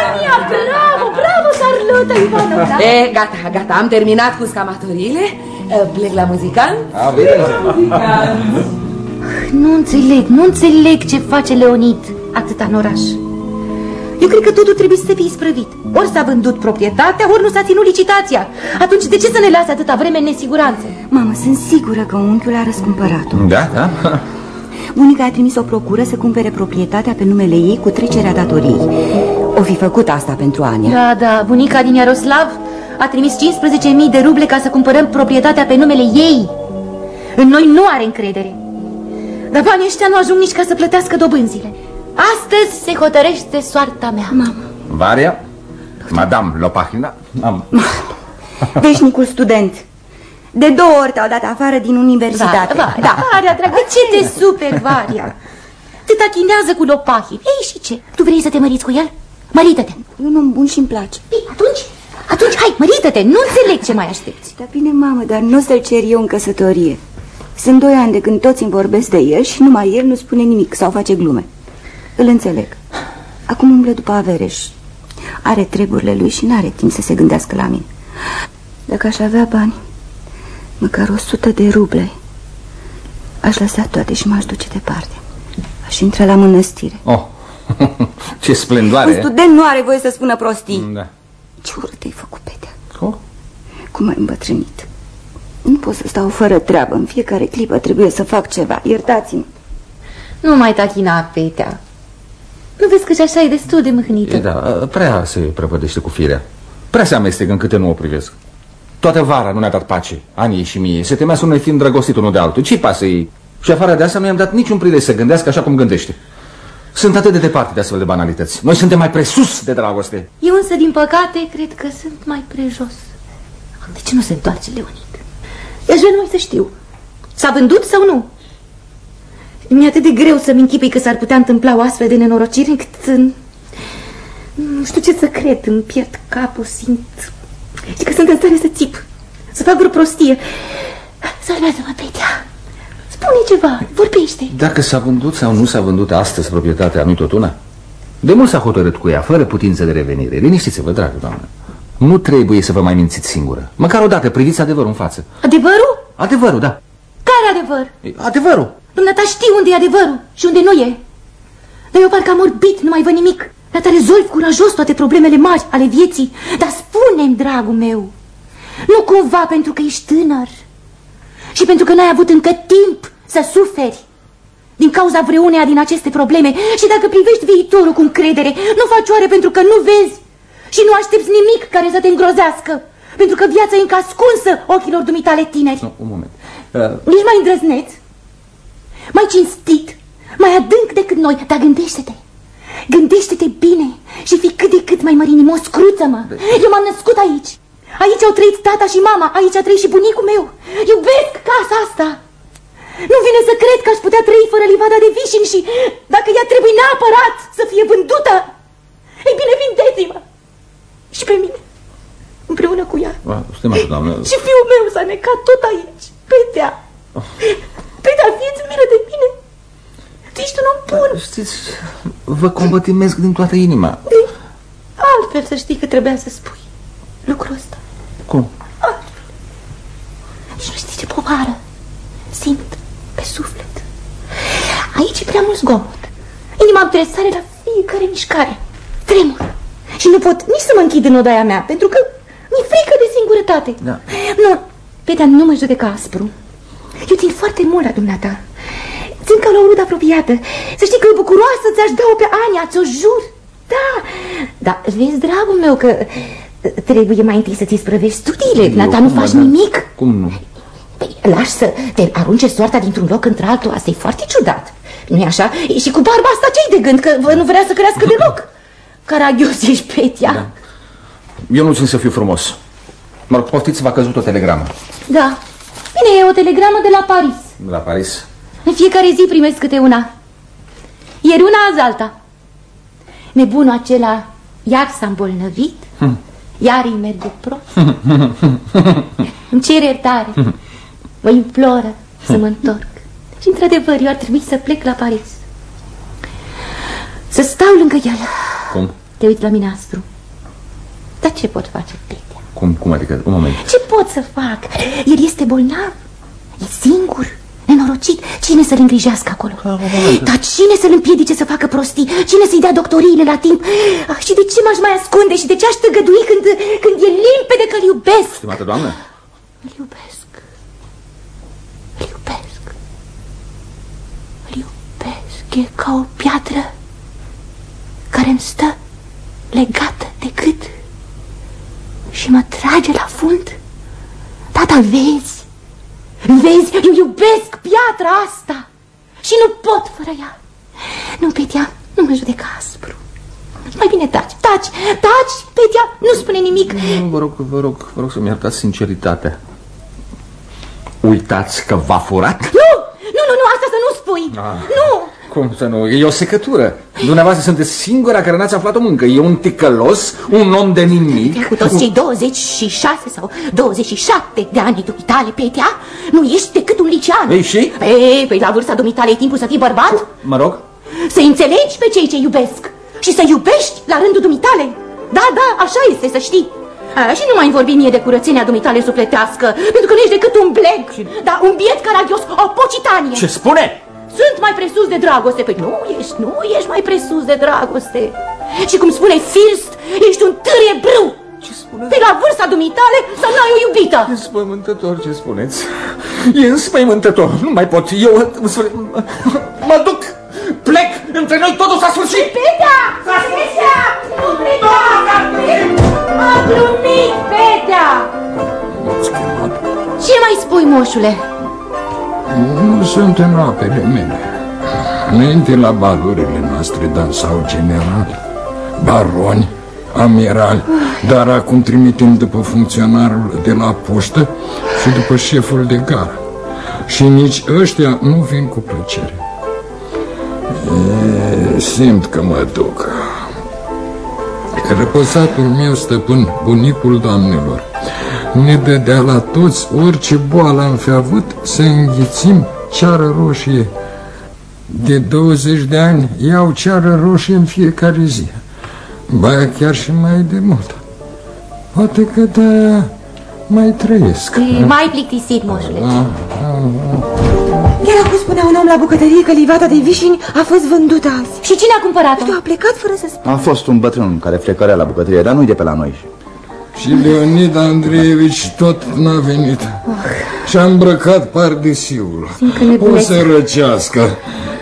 Ania, bravo, bravo, Charlotta Ivanovna! E, gata, gata, am terminat cu scamatoriile. Eh, Plec la muzicant. A, bine. Nu înțeleg, nu înțeleg ce face Leonid atâta în oraș. Eu cred că totul trebuie să fie isprăvit. Ori s-a vândut proprietatea, ori nu s-a ținut licitația. Atunci de ce să ne lase atâta vreme în nesiguranță? Mamă, sunt sigură că unchiul a răscumpărat-o. Da, da. Bunica a trimis o procură să cumpere proprietatea pe numele ei cu trecerea datoriei. O fi făcut asta pentru Ania. Da, da, bunica din Iaroslav a trimis 15.000 de ruble ca să cumpărăm proprietatea pe numele ei. În noi nu are încredere. Dar banii ăștia nu ajung nici ca să plătească dobânzile. Astăzi se hotărăște soarta mea. Mamă, Varia, Madame Lopahina, am... veșnicul student. De două ori te-au dat afară din universitate. Va, da, Varia, dragă, de ce te super, Varia? Te tachinează cu lopahii. Ei, și ce? Tu vrei să te măriți cu el? Mărită-te. E un om bun și îmi place. Ei, atunci, atunci, hai, mărită-te. Nu înțeleg ce mai aștepți. Dar bine, mamă, dar nu o să-l cer eu în căsătorie. Sunt doi ani de când toți îmi vorbesc de el și numai el nu spune nimic sau face glume. Îl înțeleg. Acum umblă după avereș și are treburile lui și n-are timp să se gândească la mine. Dacă aș avea bani, măcar o sută de ruble, aș lăsa toate și m-aș duce departe. Aș intra la mănăstire. Oh, ce splendoare. Un student nu are voie să spună prostii. Da. Ce urât ai făcut, Petea. Oh. Cum ai îmbătrânit? Nu pot să stau fără treabă. În fiecare clipă trebuie să fac ceva. Iertați-mă. Nu mai tachina petea. Nu vezi că și așa e destul de mâhnită? E, da, prea se prăpădește cu firea. Prea se amestecă în câte nu o privesc. Toată vara nu ne-a dat pace, anii și mie. Se temea să nu ne fim drăgostit unul de altul. Ce-i pasă ei? Și afară de asta nu i-am dat niciun prilej să gândească așa cum gândește. Sunt atât de departe de astfel de banalități. Noi suntem mai presus de dragoste. Eu însă, din păcate, cred că sunt mai prejos. De ce nu se întoarce Leonid? Eu aș vrea numai să știu. S-a vândut sau nu? Mi-e atât de greu să-mi închipui că s-ar putea întâmpla o astfel de nenorocire încât... în- Nu știu ce să cred, îmi pierd capul, simt... Și că sunt în stare să țip, să fac vreo prostie. Salvează-mă, Petea. Spune ceva, vorbește. Dacă s-a vândut sau nu s-a vândut astăzi proprietatea, nu tot una? De mult s-a hotărât cu ea, fără putință de revenire. Liniștiți-vă, dragă doamnă. Nu trebuie să vă mai mințiți singură. Măcar o dată priviți adevărul în față. Adevărul? Adevărul, da. Care adevăr? Adevărul. Dumneata știi unde e adevărul și unde nu e. Dar eu parcă am orbit, nu mai văd nimic. Dar te rezolvi curajos toate problemele mari ale vieții. Dar spune-mi, dragul meu, nu cumva pentru că ești tânăr și pentru că n-ai avut încă timp să suferi din cauza vreuneia din aceste probleme și dacă privești viitorul cu încredere, nu faci oare pentru că nu vezi și nu aștepți nimic care să te îngrozească. Pentru că viața e încă ascunsă ochilor dumitale tineri. Nu, un moment. Uh, Nici mai îndrăzneț, mai cinstit, mai adânc decât noi, dar gândește-te. Gândește-te bine și fii cât de cât mai mărinimos, cruță-mă. Eu m-am născut aici. Aici au trăit tata și mama, aici a trăit și bunicul meu. Iubesc casa asta. Nu vine să cred că aș putea trăi fără livada de vișin și dacă ea trebuie neapărat să fie vândută, ei bine, vindeți-mă. Și pe mine, împreună cu ea. uh, stimată doamnă, Și fiul meu s-a necat tot aici, Petea. Petea, fieți milă de mine. Tu ești un om bun. știți, vă combătimesc din toată inima. Altfel să știi că trebuia să spui lucrul ăsta. Cum? Nici nu știi ce povară simt pe suflet. Aici e prea mult zgomot. Inima îmi tresare la fiecare mișcare. Tremur. Și nu pot nici să mă închid în odaia mea, pentru că mi-e frică de singurătate. Da. Nu, Petea, nu mă judeca aspru. Eu țin foarte mult la dumneata. Țin ca la o rudă apropiată. Să știi că bucuroasă ți-aș da-o pe Ania, ți-o jur. Da, dar vezi, dragul meu, că uh, trebuie mai întâi să-ți sprăvești studiile. Dumneata nu cum, faci da. nimic. Cum nu? Păi, lași să te arunce soarta dintr-un loc într-altul, asta e foarte ciudat. Nu e așa? Și cu barba asta ce-i de gând? Că vă nu vrea să crească deloc. Caragios ești, Petia. Da. Eu nu țin să fiu frumos. Mă rog, poftiți, v-a căzut o telegramă. da. Bine, e o telegramă de la Paris. De la Paris. În fiecare zi primesc câte una. Ieri una, azi alta. Nebunul acela iar s-a îmbolnăvit, iar îi merge prost. Îmi cer iertare. Mă imploră să mă întorc. Și într-adevăr, eu ar trebui să plec la Paris. Să stau lângă el. Cum? Te uiți la mine aspru. Dar ce pot face, Petea? Cum, cum adică? Un moment. Ce pot să fac? El este bolnav. E singur. Nenorocit. Cine să-l îngrijească acolo? Dar cine să-l împiedice să facă prostii? Cine să-i dea doctoriile la timp? Ah, și de ce m-aș mai ascunde? Și de ce aș tăgădui când, când e limpede că-l iubesc? Stimată doamnă, Îl iubesc. Îl iubesc. Îl iubesc. E ca o piatră care îmi stă legată de gât și mă trage la fund. Tata, vezi? Vezi, eu iubesc piatra asta și nu pot fără ea. Nu, Petia, nu mă judeca aspru. Mai bine taci, taci, taci, Petia, nu spune nimic. nu, vă rog, vă rog, vă rog să-mi iertați sinceritatea. Uitați că v-a furat? Nu, nu, nu, nu, asta să nu spui. Ah. Nu, Cum să nu? E o secătură. Dumneavoastră sunteți singura care n-ați aflat-o încă. E un ticălos, un om de nimic. Cu toți cei 26 sau 27 de ani dumitale, Petea, nu ești decât un licean. Ei, și? Ei, păi la vârsta dumitale e timpul să fii bărbat? Mă rog? Să înțelegi pe cei ce iubesc și să iubești la rândul dumitale. Da, da, așa este, să știi. A, și nu mai vorbi mie de curățenia dumitale sufletească, pentru că nu ești decât un bleg, da, un biet caragios, o pocitanie. Ce spune? Sunt mai presus de dragoste. Păi nu ești, nu ești mai presus de dragoste. Și cum spune First, ești un târie brâu. Ce spune? Păi la vârsta dumitale să n-ai o iubită. E înspăimântător ce spuneți. E înspăimântător. Nu mai pot. Eu mă, mă duc. Plec. Între noi totul s-a sfârșit. Petea! Petea! Nu pleca! Am glumit, Petea! M-ați chemat. Ce mai spui, moșule? Nu sunt în apele mele. Înainte la balurile noastre dansau generali, baroni, amirali, dar acum trimitem după funcționarul de la poștă și după șeful de gară. Și nici ăștia nu vin cu plăcere. E, simt că mă duc. Răposatul meu stăpân, bunicul doamnelor, ne dădea la toți orice boală am fi avut să înghițim ceară roșie. De 20 de ani iau ceară roșie în fiecare zi. Ba chiar și mai de mult. Poate că de mai trăiesc. E mai plictisit, moșule. Chiar acum spunea un om la bucătărie că livada de vișini a fost vândută azi. Și cine a cumpărat-o? Tu a plecat fără să spun. A fost un bătrân care flecărea la bucătărie, dar nu-i de pe la noi. Și Leonid Andreevici tot n-a venit Și-a îmbrăcat pardesiul Simt că nebunesc. O să răcească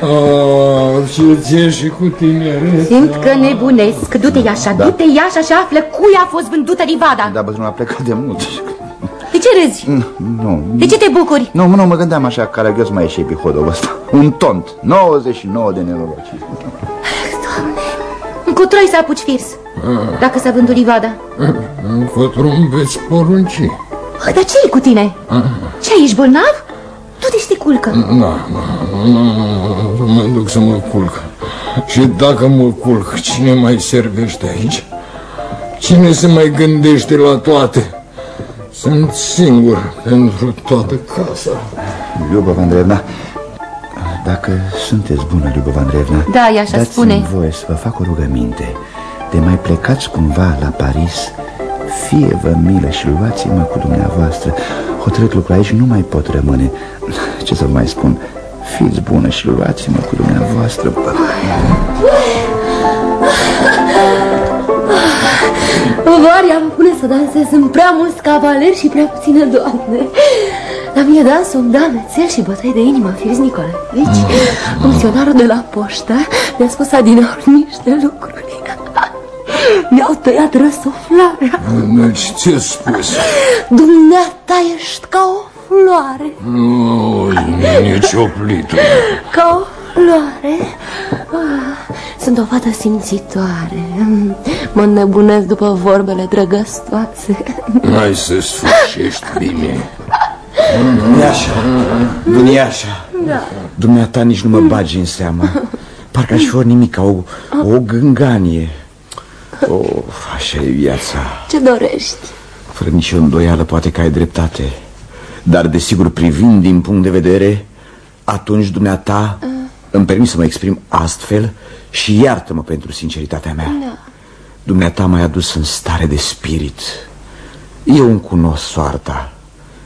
oh, Ce ție și cu tineret Simt că nebunesc. Du-te Iașa, Da. du-te Iașa și află cui a fost vândută livada. Da, bătrânul a plecat de mult. De ce râzi? Nu, De ce te bucuri? nu, nu, mă gândeam așa, caragios mai ieși episodul ăsta. Un tont, 99 de nenorociri. Încotro să apuci firs. Dacă s-a vândut livada. Încotro îmi veți porunci Ah, Dar ce e cu tine? Ce, ești bolnav? Du-te și te culcă. Na, na, na, mă duc să mă culc Și dacă mă culc, cine mai servește aici? Cine se mai gândește la toate? Sunt singur pentru toată casa. Liubova Andreevna, dacă sunteți bună, Liubova Andreevna Da, e așa, dați-mi spune. voie să vă fac o rugăminte. De mai plecați cumva la Paris Fie vă milă și luați-mă cu dumneavoastră. Hotărât lucru aici nu mai pot rămâne. Ce să vă mai spun? Fiți bună și luați-mă cu dumneavoastră Varia îmi pune să dansez în prea mulți cavaleri și prea puține doamne. La mie dansul îmi da mețel și bătăi de inimă, Firis Nicolevici, funcționarul de la poștă, mi-a spus adineori niște lucruri. Mi-au tăiat răsuflarea. Deci ce spus? Dumneata ești ca o floare, Nu, nici o plită ca o floare. Ah, Sunt o fată simțitoare. Mă înnebunesc după vorbele drăgăstoase. Hai să sfârșești bine Duniașa, Duniașa Da. Dumneata nici nu mă bagi în seamă Parcă aș fi ori nimic, o, o gânganie Of, așa e viața Ce dorești? Fără nicio îndoială poate că ai dreptate Dar desigur privind din punct de vedere Atunci dumneata îmi permis să mă exprim astfel Și iartă-mă pentru sinceritatea mea. Da. Dumneata m-ai adus în stare de spirit. Eu îmi cunosc soarta.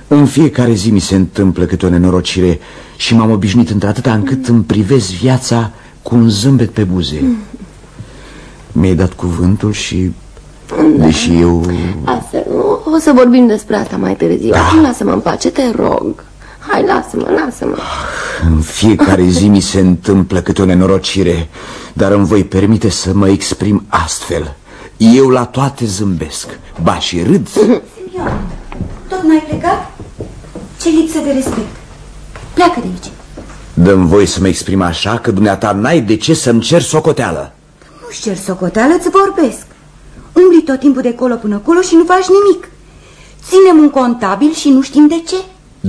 În fiecare zi mi se întâmplă câte o nenorocire Și m-am obișnuit într-atâta încât îmi privesc viața cu un zâmbet pe buze. Mi-ai dat cuvântul și Deși eu... Asta, o, o să vorbim despre asta mai târziu. Acum lasă-mă în pace, te rog. Hai, lasă-mă, lasă-mă. În fiecare zi mi se întâmplă câte o nenorocire Dar îmi voi permite să mă exprim astfel. Eu la toate zâmbesc. Ba și râd. Tot n-ai plecat? Ce lipsă de respect. Pleacă de aici. Dăm voi să mă exprim așa că dumneata n-ai de ce să-mi cer socoteală. Nu-ți cer socoteală, îți vorbesc. Umbli tot timpul de colo până colo și nu faci nimic. Ținem un contabil și nu știm de ce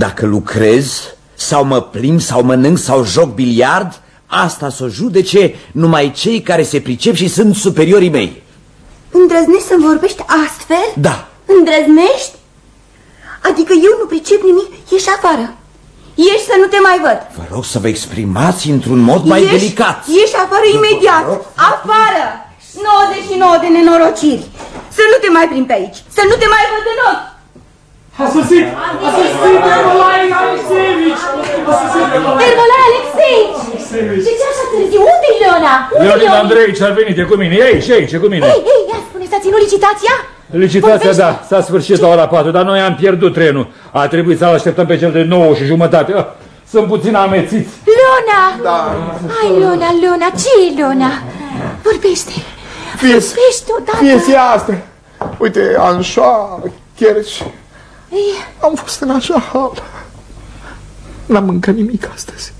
Dacă lucrez sau mă plimb sau mănânc sau joc biliard Asta să o judece numai cei care se pricep și sunt superiorii mei. Îndrăznești să-mi vorbești astfel? Da, Îndrăznești? Adică eu nu pricep nimic, ieși afară. Ieși să nu te mai văd. Vă rog să vă exprimați într-un mod mai ieși, delicat. Ieși afară imediat. Afară! 99 de nenorociri. Să nu te mai prim pe aici. Să nu te mai văd în ochi A sosit! A sosit Ermolai Alexeevici! A sosit Ermolai Alexeici! De ce așa târziu? Unde-i Leona? Unde-i Leonid Leonid? Andreici ar venit, e cu mine, e aici, e aici, e cu mine. Ei, ei, ia spune, s-a ținut licitația? Licitația, da, s-a sfârșit la ora 4, dar noi am pierdut trenul. A trebuit să-l așteptăm pe cel de 9 și jumătate. Ah, Sunt puțin amețiți. Leona! Da. Hai, Leona, Leona, ce e Leona? Vorbește. Fie-ți Vorbește odată. fie asta. Uite, Anșoa, Cherci. Ei, Am fost în așa hal. N-am mâncat nimic astăzi.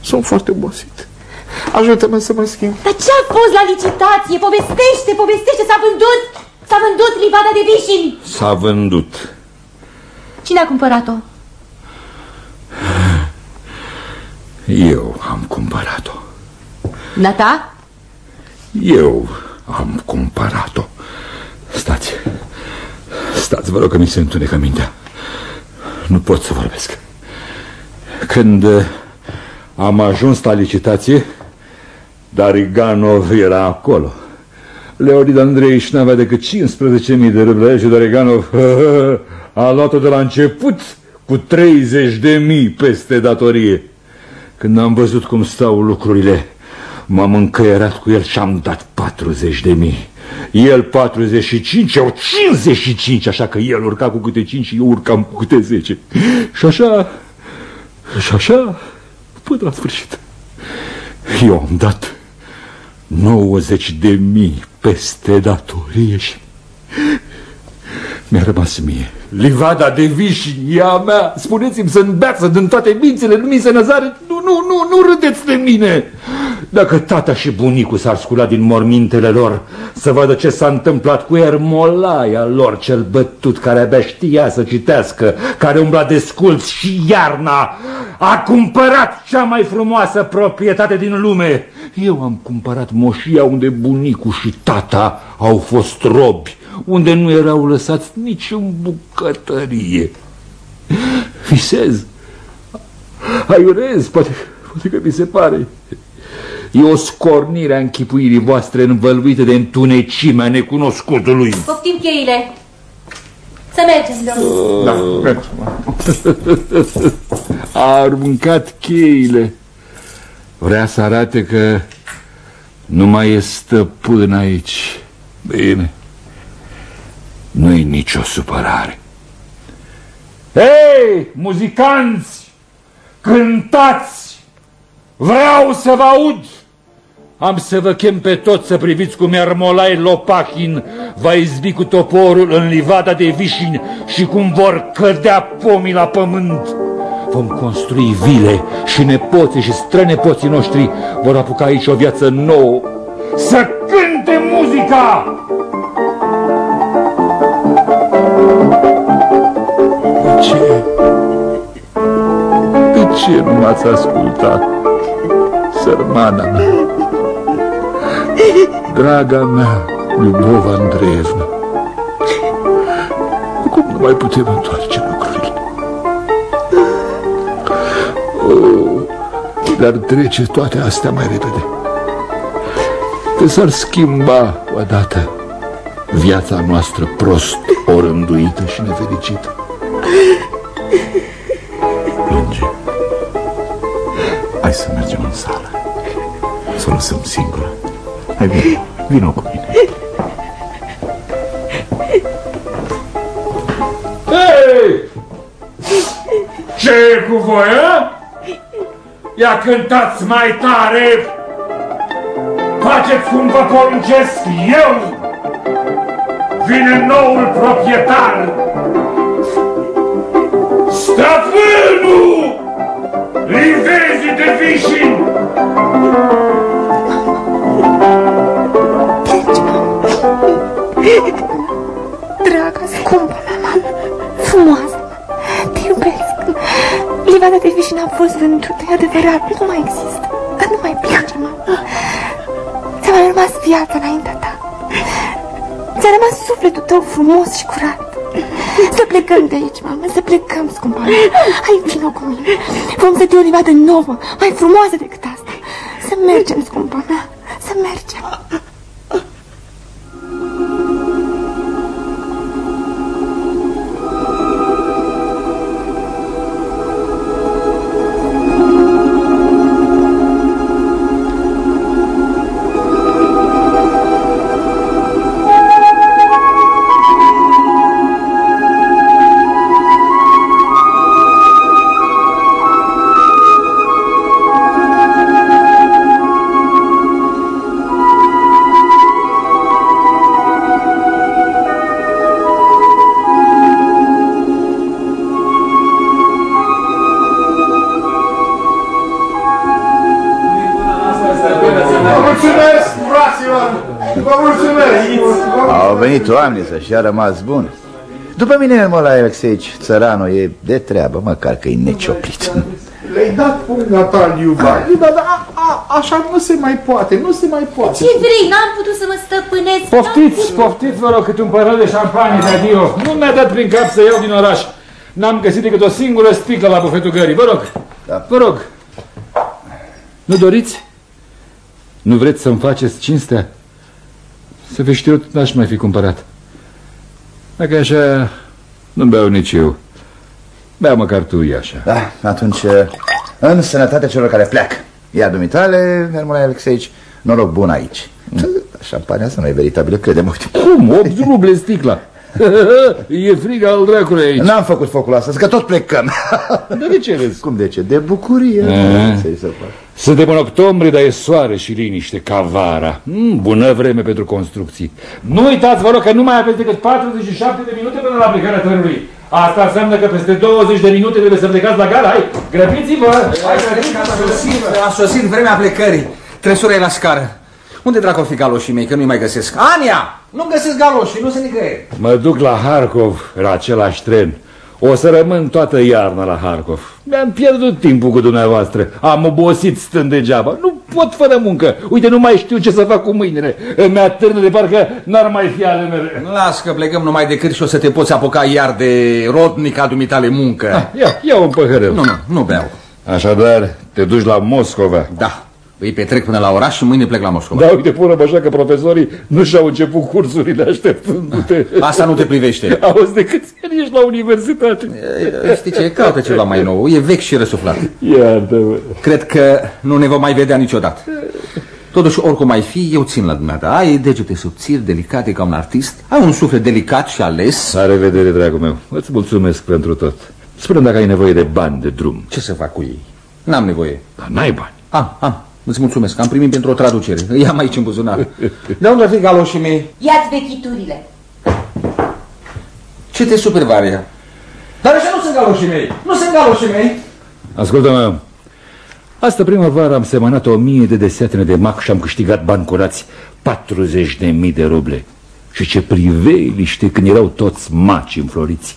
Sunt foarte obosit. Ajută-mă să mă schimb. Dar ce-a fost la licitație? Povestește, povestește, s-a vândut? S-a vândut livada de vișini. S-a vândut. Cine a cumpărat-o? Eu am cumpărat-o. Nata? Eu am cumpărat-o. Stați. Stați, vă rog că mi se întunecă mintea. Nu pot să vorbesc. Când uh, am ajuns la licitație, Dariganov era acolo. Leonid Andreiș n-avea decât 15.000 de ruble și Dariganov a luat-o de la început cu 30.000 peste datorie. Când am văzut cum stau lucrurile, m-am încăierat cu el și am dat 40 de mii. El 45, eu 55, așa că el urca cu câte 5 și eu urcam cu câte 10. Și așa, și așa, până la sfârșit. Eu am dat 90 de mii peste datorie și mi-a rămas mie. Livada de vișini e a mea. Spuneți-mi să-mi beață din toate mințile lumii să năzare. Nu, nu, nu, nu râdeți de mine. Dacă tata și bunicul s-ar scula din mormintele lor să vadă ce s-a întâmplat cu Ermolaia lor, cel bătut care abia știa să citească, care umbla de sculț și iarna, a cumpărat cea mai frumoasă proprietate din lume. Eu am cumpărat moșia unde bunicul și tata au fost robi unde nu erau lăsați nici în bucătărie. Visez, aiurez, poate, poate că mi se pare. E o scornire a închipuirii voastre învăluite de întunecimea necunoscutului. Poftim cheile. Să mergem, Da, A aruncat cheile. Vrea să arate că nu mai e stăpân aici. Bine. Nu-i nicio supărare. Hei, muzicanți, cântați! Vreau să vă aud! Am să vă chem pe toți să priviți cum Ermolai Lopachin va izbi cu toporul în livada de vișini și cum vor cădea pomii la pământ. Vom construi vile și nepoții și strănepoții noștri vor apuca aici o viață nouă. Să cânte muzica! De ce? De ce nu m-ați ascultat, sărmana mea? Draga mea, Iubova Andreevna, cum nu mai putem întoarce lucrurile? Oh, dar trece toate astea mai repede. Că s-ar schimba odată viața noastră prost orânduită și nefericită. Plânge. Hai să mergem în sală. Să o lăsăm singură. Hai, vino, vino cu mine. Hei! ce e cu voi, a? Ia cântați mai tare! Faceți cum vă poruncesc eu! Vine noul proprietar! Stăpânul! Livezi de vișini! Fost vândută, e adevărat, nu mai există. Dar nu mai plânge, mamă. Ți-a mai rămas viața înaintea ta. Ți-a rămas sufletul tău frumos și curat. Să plecăm de aici, mamă, să plecăm, scumpa mea. Hai, vină cu mine. Vom să o livadă nouă, mai frumoasă decât asta. Să mergem, scumpa Vă mulțumesc! Au venit oamenii să-și a rămas bun. După mine, Mola Alexeici, țăranul e de treabă, măcar că e necioplit. Le-ai dat punga ta, Liuba. Da, da, a, a, așa nu se mai poate, nu se mai poate. Ce vrei? N-am putut să mă stăpânesc. Poftiți, poftiți, vă rog, câte un părăl de șampanie de adio. Nu mi-a dat prin cap să iau din oraș. N-am găsit decât o singură sticlă la bufetul gării. Vă rog, Da. vă rog. Nu doriți? Nu vreți să-mi faceți cinstea? Să vă știu, n-aș mai fi cumpărat. Dacă e așa, nu beau nici eu. Bea măcar tu, e așa. Da, atunci, în sănătatea celor care pleacă. Ia dumitale, Hermona Alexeici, noroc bun aici. Șampania asta nu e veritabilă, crede-mă. Cum? 8 ruble sticla. e frig al dracului aici. N-am făcut focul asta, că tot plecăm. Dar de ce râzi? Cum de ce? De bucurie. Eh. Să-i se facă. Suntem în octombrie, dar e soare și liniște, ca vara. Mm, bună vreme pentru construcții. Nu uitați, vă rog, că nu mai aveți decât 47 de minute până la plecarea trenului. Asta înseamnă că peste 20 de minute trebuie să plecați la gara. Hai, grăbiți-vă! Hai, grăbiți-vă! A sosit vremea plecării. Trăsura e la scară. Unde dracu fi galoșii mei, că nu-i mai găsesc? Ania! Nu găsesc galoșii, nu se nicăieri. Mă duc la Harkov, la același tren. O să rămân toată iarna la Harkov. Mi-am pierdut timpul cu dumneavoastră. Am obosit stând degeaba. Nu pot fără muncă. Uite, nu mai știu ce să fac cu mâinile. Îmi atârnă de parcă n-ar mai fi ale mele. Las că plecăm numai decât și o să te poți apuca iar de rodnica dumitale muncă. Ah, ia, ia un păhărel. Nu, nu, nu beau. Așadar, te duci la Moscova. Da. Îi petrec până la oraș și mâine plec la Moscova. Da, uite, pură așa că profesorii nu și-au început cursurile așteptându-te. Asta nu te privește. Auzi, de câți ani ești la universitate? Știi ce, caută ceva mai nou. E vechi și răsuflat. Iartă-mă. Cred că nu ne vom mai vedea niciodată. Totuși, oricum mai fi, eu țin la dumneata. Ai degete subțiri, delicate ca un artist. Ai un suflet delicat și ales. La revedere, dragul meu. Îți mulțumesc pentru tot. Spune dacă ai nevoie de bani de drum. Ce să fac cu ei? N-am nevoie. Dar n-ai bani. Am, am. Îți mulțumesc, am primit pentru o traducere. Îi am aici în buzunar. De unde ar fi galoșii mei? Ia-ți vechiturile. Ce te super, Varia? Dar așa nu sunt galoșii mei. Nu sunt galoșii mei. Ascultă-mă. Asta primăvară am semănat o mie de desetine de mac și am câștigat bani curați 40 de mii de ruble. Și ce priveliște când erau toți maci înfloriți.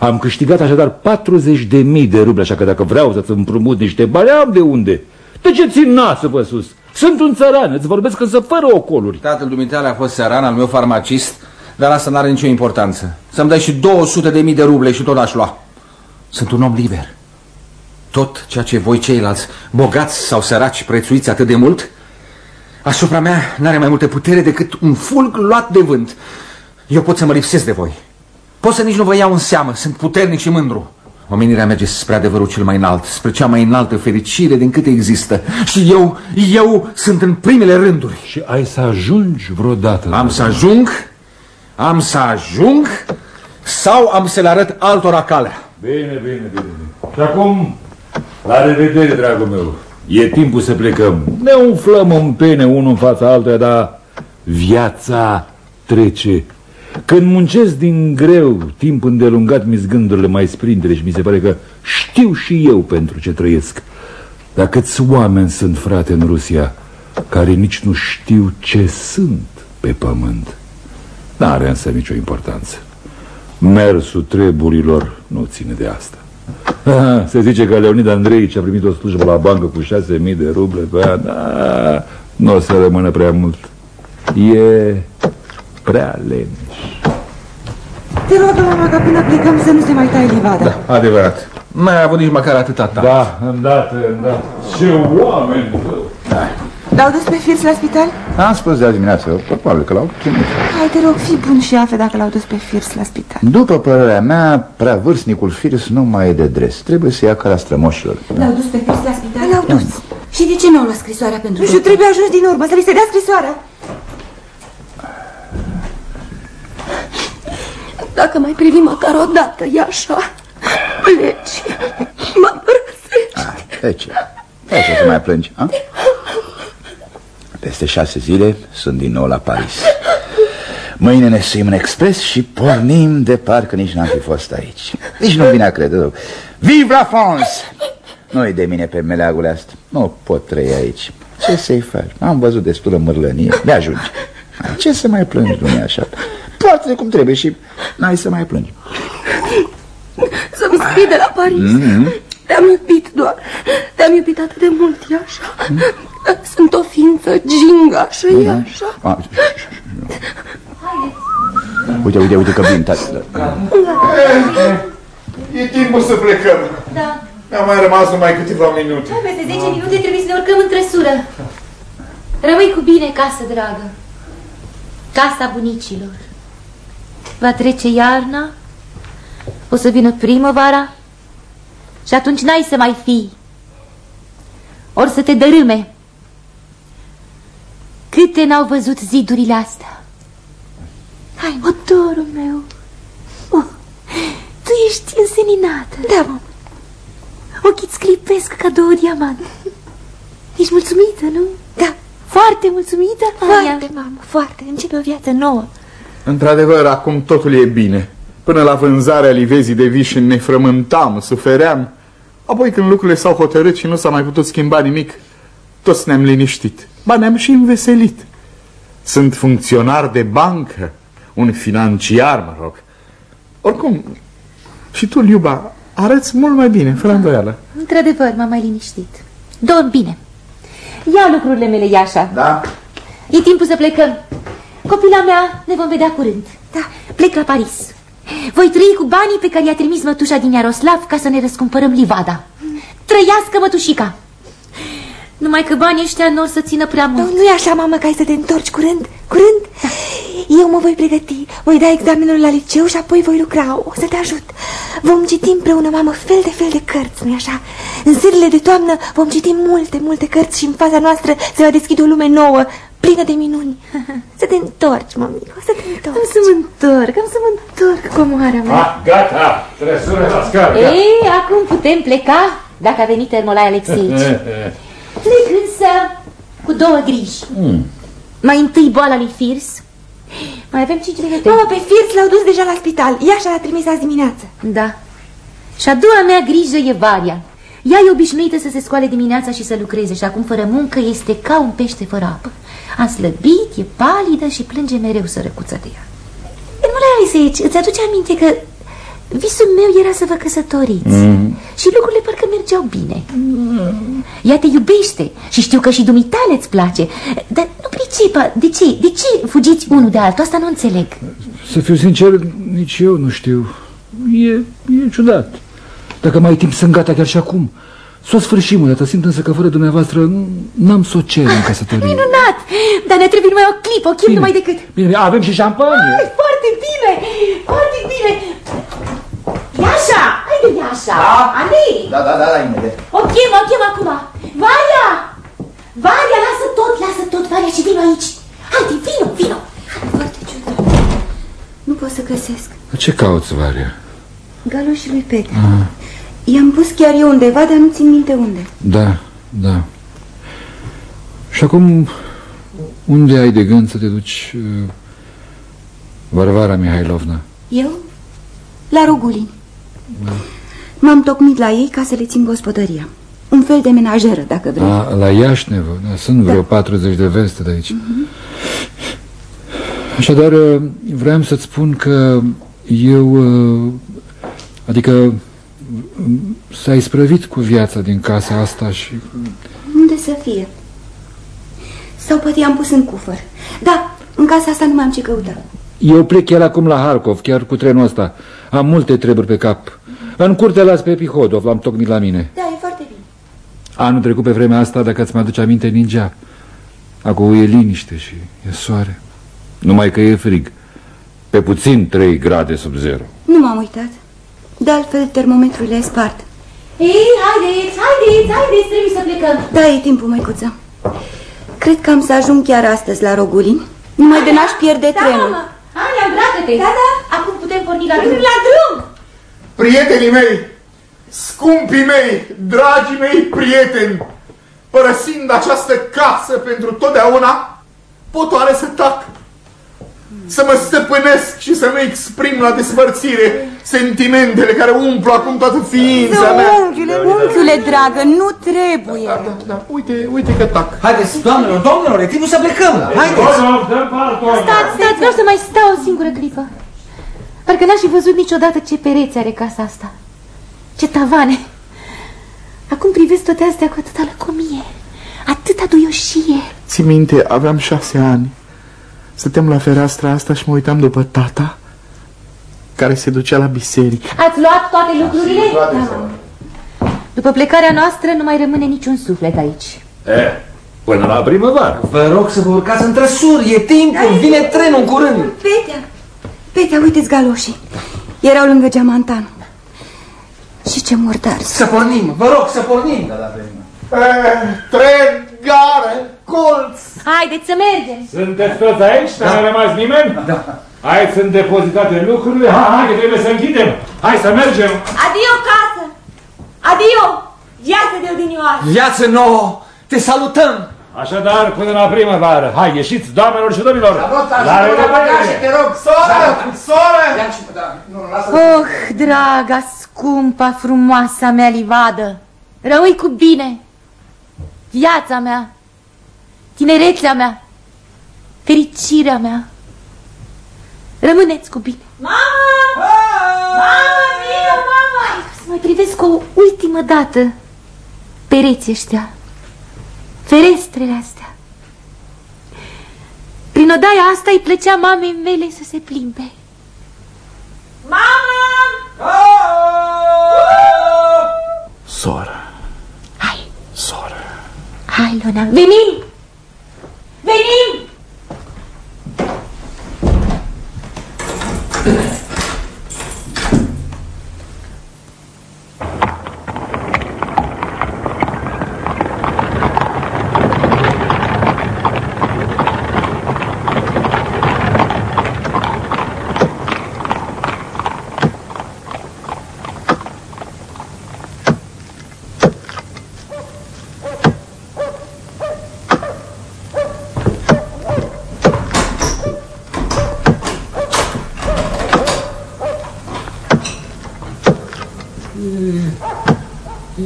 Am câștigat așadar 40 de mii de ruble, așa că dacă vreau să-ți împrumut niște bani, am de unde. De ce țin nasul pe sus? Sunt un țăran, îți vorbesc însă fără ocoluri. Tatăl dumitale a fost țăran, al meu farmacist, dar asta n-are nicio importanță. Să-mi dai și 200 de mii de ruble și tot aș lua. Sunt un om liber. Tot ceea ce voi ceilalți, bogați sau săraci, prețuiți atât de mult, asupra mea n-are mai multă putere decât un fulg luat de vânt. Eu pot să mă lipsesc de voi. Pot să nici nu vă iau în seamă, sunt puternic și mândru. Omenirea merge spre adevărul cel mai înalt, spre cea mai înaltă fericire din câte există. Și eu, eu sunt în primele rânduri. Și ai să ajungi vreodată. Am să ajung, am să ajung sau am să le arăt altora calea. Bine, bine, bine. Și acum, la revedere, dragul meu. E timpul să plecăm. Ne umflăm în pene unul în fața altuia, dar viața trece. Când muncesc din greu, timp îndelungat, mi gândurile mai sprintele și mi se pare că știu și eu pentru ce trăiesc. Dar câți oameni sunt, frate, în Rusia, care nici nu știu ce sunt pe pământ. N-are însă nicio importanță. Mersul treburilor nu ține de asta. Aha, se zice că Leonid Andreici a primit o slujbă la bancă cu 6.000 de ruble pe an. Da, nu o să rămână prea mult. E prea leneș. Te rog, mama, ca până plecăm să nu se mai tai livada. Da, adevărat. N-ai avut nici măcar atâta ta. Da, îndată, îndată. Ce oameni! L-au dus pe Firs la spital? Am spus de azi dimineață, probabil că l-au primit. Hai, te rog, fii bun și află dacă l-au dus pe Firs la spital. După părerea mea, prea vârstnicul Firs nu mai e de dres. Trebuie să ia cara strămoșilor. L-au dus pe Firs la spital? L-au dus. Și de ce nu au luat scrisoarea pentru Nu știu, doctor? trebuie ajuns din urmă, să li se dea scrisoarea. Dacă mai privi măcar o dată, e așa. Pleci. Mă părăsești. De ce? De ce să mai plângi? A? Peste șase zile sunt din nou la Paris. Mâine ne suim în expres și pornim de parcă nici n-am fi fost aici. Nici nu vine a crede. Vive la France! Nu-i de mine pe meleagul astea. Nu pot trăi aici. Ce să-i faci? Am văzut destulă mârlănie. De ajunge. Ce să mai plângi, lumea așa? Poate cum trebuie și n-ai să mai plângi. Să-mi scrii de la Paris. Mm-hmm. Te-am iubit doar. Te-am iubit atât de mult, e așa. Sunt o ființă gingașă, e așa. A, Uite, uite, uite că vin, tati. E timpul să plecăm. Da. Mi-a mai rămas numai câteva minute. Hai, peste 10 minute trebuie să ne urcăm în trăsură. Rămâi cu bine, casă dragă. Casa bunicilor. Va trece iarna, o să vină primăvara și atunci n-ai să mai fii. Or să te dărâme. Câte n-au văzut zidurile astea? Hai, motorul meu. Oh, tu ești înseninată. Da, mă. Ochii-ți clipesc ca două diamante. Ești mulțumită, nu? Da. Foarte mulțumită? Foarte, mamă, foarte. Începe o viață nouă. Într-adevăr, acum totul e bine. Până la vânzarea livezii de vișini ne frământam, sufeream. Apoi când lucrurile s-au hotărât și nu s-a mai putut schimba nimic, toți ne-am liniștit. Ba ne-am și înveselit. Sunt funcționar de bancă, un financiar, mă rog. Oricum, și tu, Liuba, arăți mult mai bine, fără îndoială. Într-adevăr, m-am mai liniștit. Dorm bine. Ia lucrurile mele, Iașa. Da? E timpul să plecăm. Copila mea, ne vom vedea curând. Da. Plec la Paris. Voi trăi cu banii pe care i-a trimis mătușa din Iaroslav ca să ne răscumpărăm livada. Trăiască mătușica! Numai că banii ăștia nu or să țină prea mult. Nu, nu e așa, mamă, că ai să te întorci curând? Curând? Da. Eu mă voi pregăti, voi da examenul la liceu și apoi voi lucra. O să te ajut. Vom citi împreună, mamă, fel de fel de cărți, nu-i așa? În zilele de toamnă vom citi multe, multe cărți și în fața noastră se va deschide o lume nouă, plină de minuni. Să te întorci, mămică, să te întorci. Am să mă întorc, am să mă întorc, comoara mea. Ah, gata, trăsură la scară. Ei, acum putem pleca, dacă a venit Ermolai Alexici. Plec însă cu două griji. Mm. Mai întâi boala lui Firs. Mai avem cinci minute. Mama, pe Firs l-au dus deja la spital. Ea și-a trimis azi dimineață. Da. Și a doua mea grijă e Varia. Ea e obișnuită să se scoale dimineața și să lucreze și acum fără muncă este ca un pește fără apă. A slăbit, e palidă și plânge mereu sărăcuța de ea. Ermolai Aliseici, îți aduce aminte că visul meu era să vă căsătoriți Mm. și lucrurile parcă mergeau bine. Ea te iubește și știu că și dumitale îți place, dar nu pricipă. De ce? De ce fugiți unul de altul? Asta nu înțeleg. Să fiu sincer, nici eu nu știu. E, e ciudat. Dacă mai ai timp sunt gata chiar și acum. S-o sfârșim odată, simt însă că fără dumneavoastră nu- n-am să o cer în căsătorie. Minunat! Dar ne trebuie numai o clipă, o chip Bine. numai decât. Bine, avem și șampanie. Ai, foarte bine! Foarte bine! Iașa! Haide, Iașa! Da? Ali! Da, da, da, da, imediat. O chem, o chem acum! Varia! Varia, lasă tot, lasă tot, Varia, și vino aici! Haide, vino, vino! Foarte ciudat. Nu pot să găsesc. Ce cauți, Varia? Galoșii lui Petre. Ah, I-am pus chiar eu undeva, dar nu țin minte unde. da, da. Și acum, unde ai de gând să te duci, uh, Varvara Mihailovna? Eu? La Rogulin. M-am tocmit la ei ca să le țin gospodăria. Un fel de menajeră, dacă vrei. A, la Iașnevă, da, sunt vreo 40 de verste de aici. Așadar, uh, vreau să-ți spun că eu, uh, adică um, s-a isprăvit cu viața din casa asta și Unde să fie? Sau poate i-am pus în cufăr. Da, în casa asta nu mai am ce căuta. eu plec chiar acum la Harkov, chiar cu trenul ăsta. Am multe treburi pe cap. În curte las pe Pihodov, l-am tocmit la mine. Da, e foarte bine. Anul trecut pe vremea asta, dacă îți mai aduce aminte, ningea. Acum e liniște și e soare. Numai că e frig. Pe puțin 3 grade sub zero. Nu m-am uitat. De altfel, termometrul e spart. Ei, haideți, haideți, haideți, trebuie să plecăm. Da, e timpul, măicuță. Cred că am să ajung chiar astăzi la Rogulin. Numai de n-aș pierde Da, trenul. mamă, Ania, îmbracă-te. Da, da. Acum putem porni la drum. La drum! Prietenii mei, scumpii mei, dragii mei prieteni, părăsind această casă pentru totdeauna, pot oare să tac? Să mă stăpânesc și să nu exprim la despărțire sentimentele care umplu acum toată ființa mea. Unchiule, unchiule dragă, nu trebuie. Da, da, da, uite, uite că tac. Haideți, doamnelor, domnilor, e timpul să plecăm. Haideți. Stați, stați, vreau să mai stau o singură clipă. Parcă n-aș fi văzut niciodată ce pereți are casa asta. Ce tavane. Acum privesc toate astea cu atâta lăcomie. Atâta duioșie. Ții minte, aveam șase ani. Stăteam la fereastra asta și mă uitam după tata care se ducea la biserică. Ați luat toate lucrurile? Da. După plecarea noastră nu mai rămâne niciun suflet aici. E, până la primăvară. Vă rog să vă urcați în trăsuri, e timpul, vine trenul în curând. Petea, Petea, uite-ți galoșii. Erau lângă geamantan. Și ce murdari Să pornim, vă rog să pornim. Tren, gare, colț. Haideți să mergem. Sunteți toți aici? Da. N-a rămas nimeni? Da. Aici sunt depozitate lucrurile. Hai, hai, că trebuie să închidem. Hai să mergem. Adio, casă! Adio! Viață de odinioară! Viață nouă! Te salutăm! Așadar, până la primăvară. Hai, ieșiți, doamnelor și domnilor! La bagaje, te rog! Soră! Soră! Oh, draga, scumpa, frumoasa mea livadă! Rămâi cu bine! Viața mea! Tinerețea mea! Fericirea mea! Rămâneți cu bine! Mama! Mama, vino, mama! Să mai privesc o ultimă dată pereții ăștia, ferestrele astea. Prin odaia asta îi plăcea mamei mele să se plimbe. Mama! Soră. Hai. Soră. Hai, Luna, venim! Venim!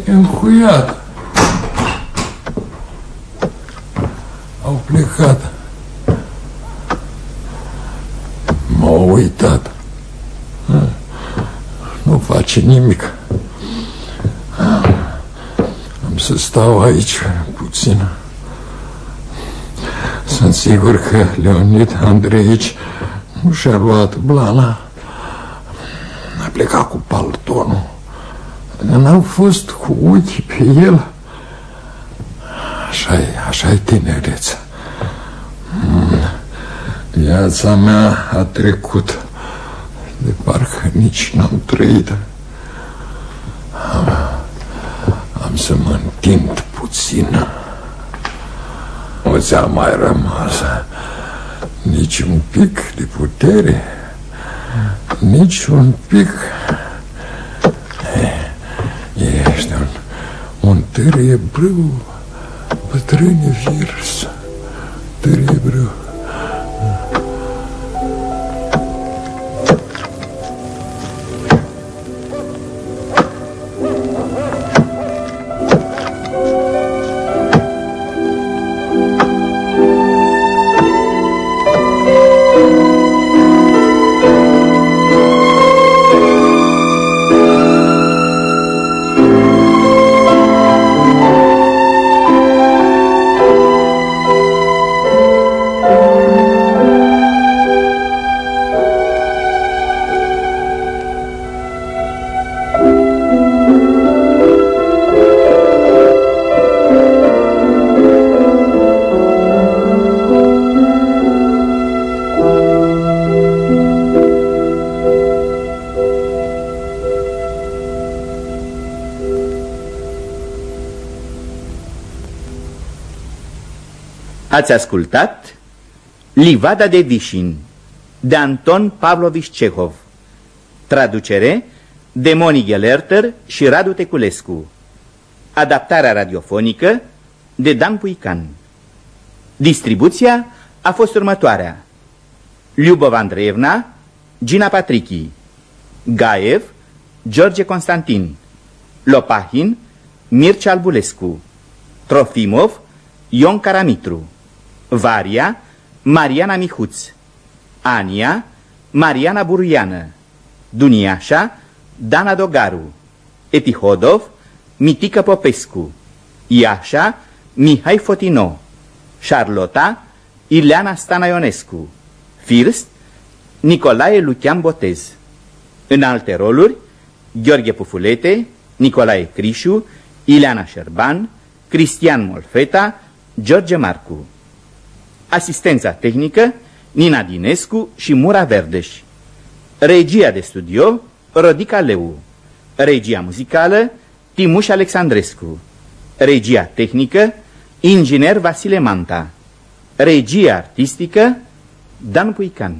E încuiat. Au plecat. M-au uitat. Nu face nimic. Am să stau aici puțin. Sunt sigur că Leonid Andreici nu și-a luat blana. A plecat cu paltonul. N-am fost cu ochii pe el. Așa-i, așa-i tinerețea. Mm. Viața mea a trecut de parcă nici n-am trăit. Am, am să mă întind puțin. Nu ți-a mai rămas nici un pic de putere, nici un pic Ești un, un târie brâu, bătrâne virs, târie Ați ascultat Livada de Vișin de Anton Pavlovici Cehov. Traducere de Moni Gelerter și Radu Teculescu. Adaptarea radiofonică de Dan Puican. Distribuția a fost următoarea. Liubov Andreevna Gina Patrichi. Gaev George Constantin. Lopahin Mircea Albulescu. Trofimov Ion Caramitru Varia, Mariana Mihuț. Ania, Mariana Buruiană. Duniașa, Dana Dogaru. Etihodov, Mitică Popescu. Iașa, Mihai Fotino. Charlota, Ileana Stanaionescu First, Nicolae Lucian Botez. În alte roluri, Gheorghe Pufulete, Nicolae Crișu, Ileana Șerban, Cristian Molfeta, George Marcu Asistența tehnică, Nina Dinescu și Mura Verdeș. Regia de studio, Rodica Leu. Regia muzicală, Timuș Alexandrescu. Regia tehnică, Inginer Vasile Manta Regie artistică Dan Puican